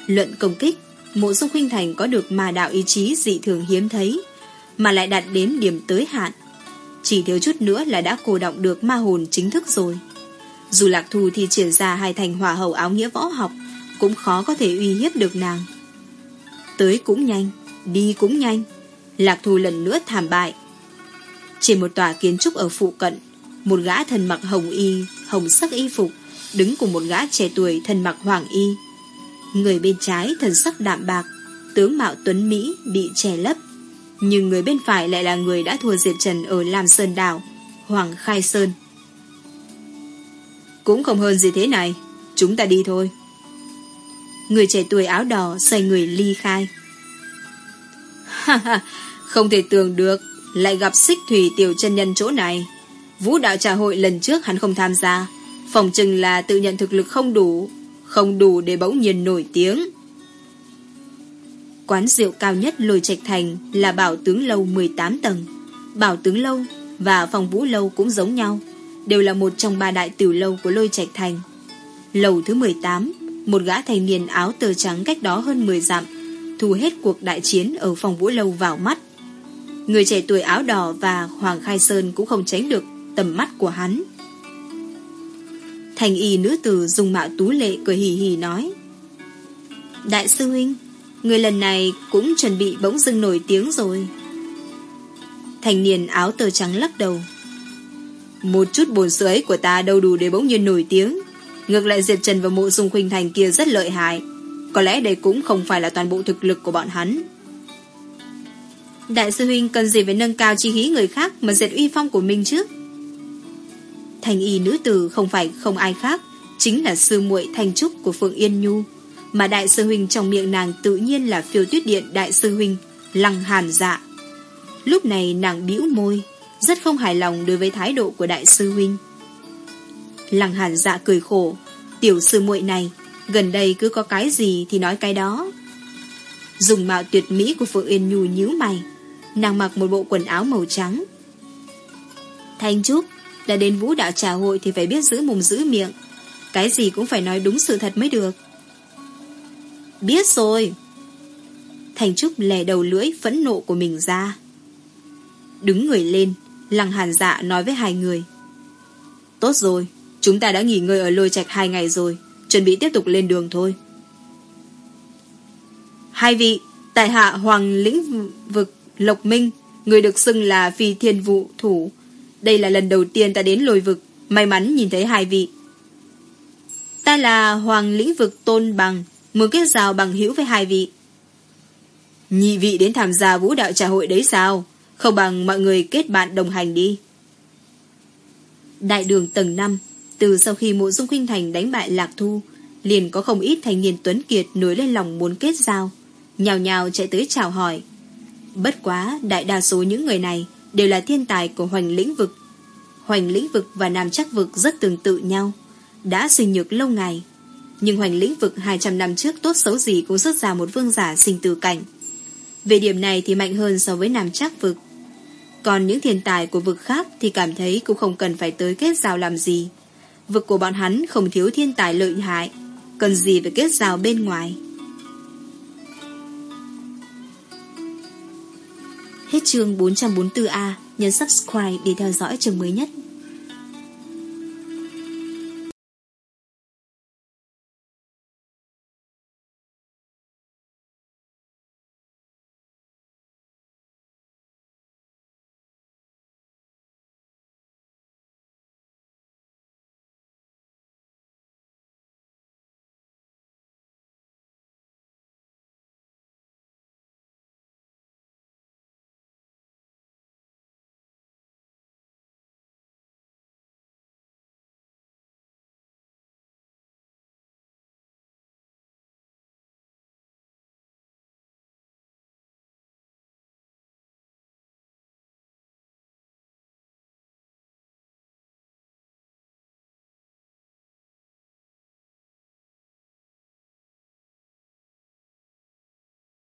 Luận công kích, mộ dung khuynh thành có được ma đạo ý chí dị thường hiếm thấy mà lại đạt đến điểm tới hạn. Chỉ thiếu chút nữa là đã cổ động được ma hồn chính thức rồi. Dù Lạc Thu thì triển ra hai thành hỏa hậu áo nghĩa võ học, cũng khó có thể uy hiếp được nàng. Tới cũng nhanh, đi cũng nhanh, Lạc Thu lần nữa thảm bại. Trên một tòa kiến trúc ở phụ cận, một gã thần mặc hồng y, hồng sắc y phục, đứng cùng một gã trẻ tuổi thần mặc hoàng y. Người bên trái thần sắc đạm bạc, tướng mạo tuấn Mỹ bị che lấp. Nhưng người bên phải lại là người đã thua Diệp Trần ở Lam Sơn Đảo, Hoàng Khai Sơn. Cũng không hơn gì thế này, chúng ta đi thôi. Người trẻ tuổi áo đỏ xoay người ly khai. Ha ha, không thể tưởng được, lại gặp xích thủy tiểu chân nhân chỗ này. Vũ đạo trà hội lần trước hắn không tham gia, phòng chừng là tự nhận thực lực không đủ, không đủ để bỗng nhiên nổi tiếng. Quán rượu cao nhất lôi trạch thành là bảo tướng lâu 18 tầng. Bảo tướng lâu và phòng vũ lâu cũng giống nhau, đều là một trong ba đại tiểu lâu của lôi trạch thành. Lầu thứ 18, một gã thanh niên áo tờ trắng cách đó hơn 10 dặm, thu hết cuộc đại chiến ở phòng vũ lâu vào mắt. Người trẻ tuổi áo đỏ và Hoàng Khai Sơn cũng không tránh được tầm mắt của hắn. Thành y nữ tử dùng mạo tú lệ cười hì hì nói Đại sư huynh Người lần này cũng chuẩn bị bỗng dưng nổi tiếng rồi. Thành niên áo tờ trắng lắc đầu. Một chút bồn sưởi của ta đâu đủ để bỗng nhiên nổi tiếng. Ngược lại Diệp Trần và mộ dung khuynh thành kia rất lợi hại. Có lẽ đây cũng không phải là toàn bộ thực lực của bọn hắn. Đại sư huynh cần gì phải nâng cao chi khí người khác Mà diệt uy phong của mình chứ? Thành y nữ tử không phải không ai khác, Chính là sư muội Thanh Trúc của Phượng Yên Nhu. Mà đại sư huynh trong miệng nàng tự nhiên là phiêu tuyết điện đại sư huynh, Lăng hàn dạ. Lúc này nàng bĩu môi, Rất không hài lòng đối với thái độ của đại sư huynh. Lăng hàn dạ cười khổ, Tiểu sư muội này, Gần đây cứ có cái gì thì nói cái đó. Dùng mạo tuyệt mỹ của Phượng Yên Nhu nhíu mày, Nàng mặc một bộ quần áo màu trắng. Thanh Trúc, Đã đến vũ đạo trà hội thì phải biết giữ mồm giữ miệng, Cái gì cũng phải nói đúng sự thật mới được. Biết rồi. Thành Trúc lè đầu lưỡi phẫn nộ của mình ra. Đứng người lên, Lăng hàn dạ nói với hai người. Tốt rồi, Chúng ta đã nghỉ ngơi ở lôi trạch hai ngày rồi, Chuẩn bị tiếp tục lên đường thôi. Hai vị, Tại hạ Hoàng lĩnh vực Lộc Minh, Người được xưng là phi thiên vụ thủ. Đây là lần đầu tiên ta đến lôi vực, May mắn nhìn thấy hai vị. Ta là Hoàng lĩnh vực tôn bằng Muốn kết giao bằng hữu với hai vị. Nhị vị đến tham gia vũ đạo trà hội đấy sao? Không bằng mọi người kết bạn đồng hành đi. Đại đường tầng 5 Từ sau khi mộ dung khuynh thành đánh bại Lạc Thu, Liền có không ít thanh niên tuấn kiệt nối lên lòng muốn kết giao. Nhào nhào chạy tới chào hỏi. Bất quá, đại đa số những người này Đều là thiên tài của hoành lĩnh vực. Hoành lĩnh vực và Nam chắc vực Rất tương tự nhau. Đã sinh nhược lâu ngày nhưng hoành lĩnh vực 200 năm trước tốt xấu gì Cũng xuất ra một vương giả sinh tử cảnh. Về điểm này thì mạnh hơn so với Nam chắc vực. Còn những thiên tài của vực khác Thì cảm thấy cũng không cần phải tới kết giao làm gì. Vực của bọn hắn không thiếu thiên tài lợi hại Cần gì phải kết giao bên ngoài? Hết chương 444A, nhấn subscribe để theo dõi chương mới nhất.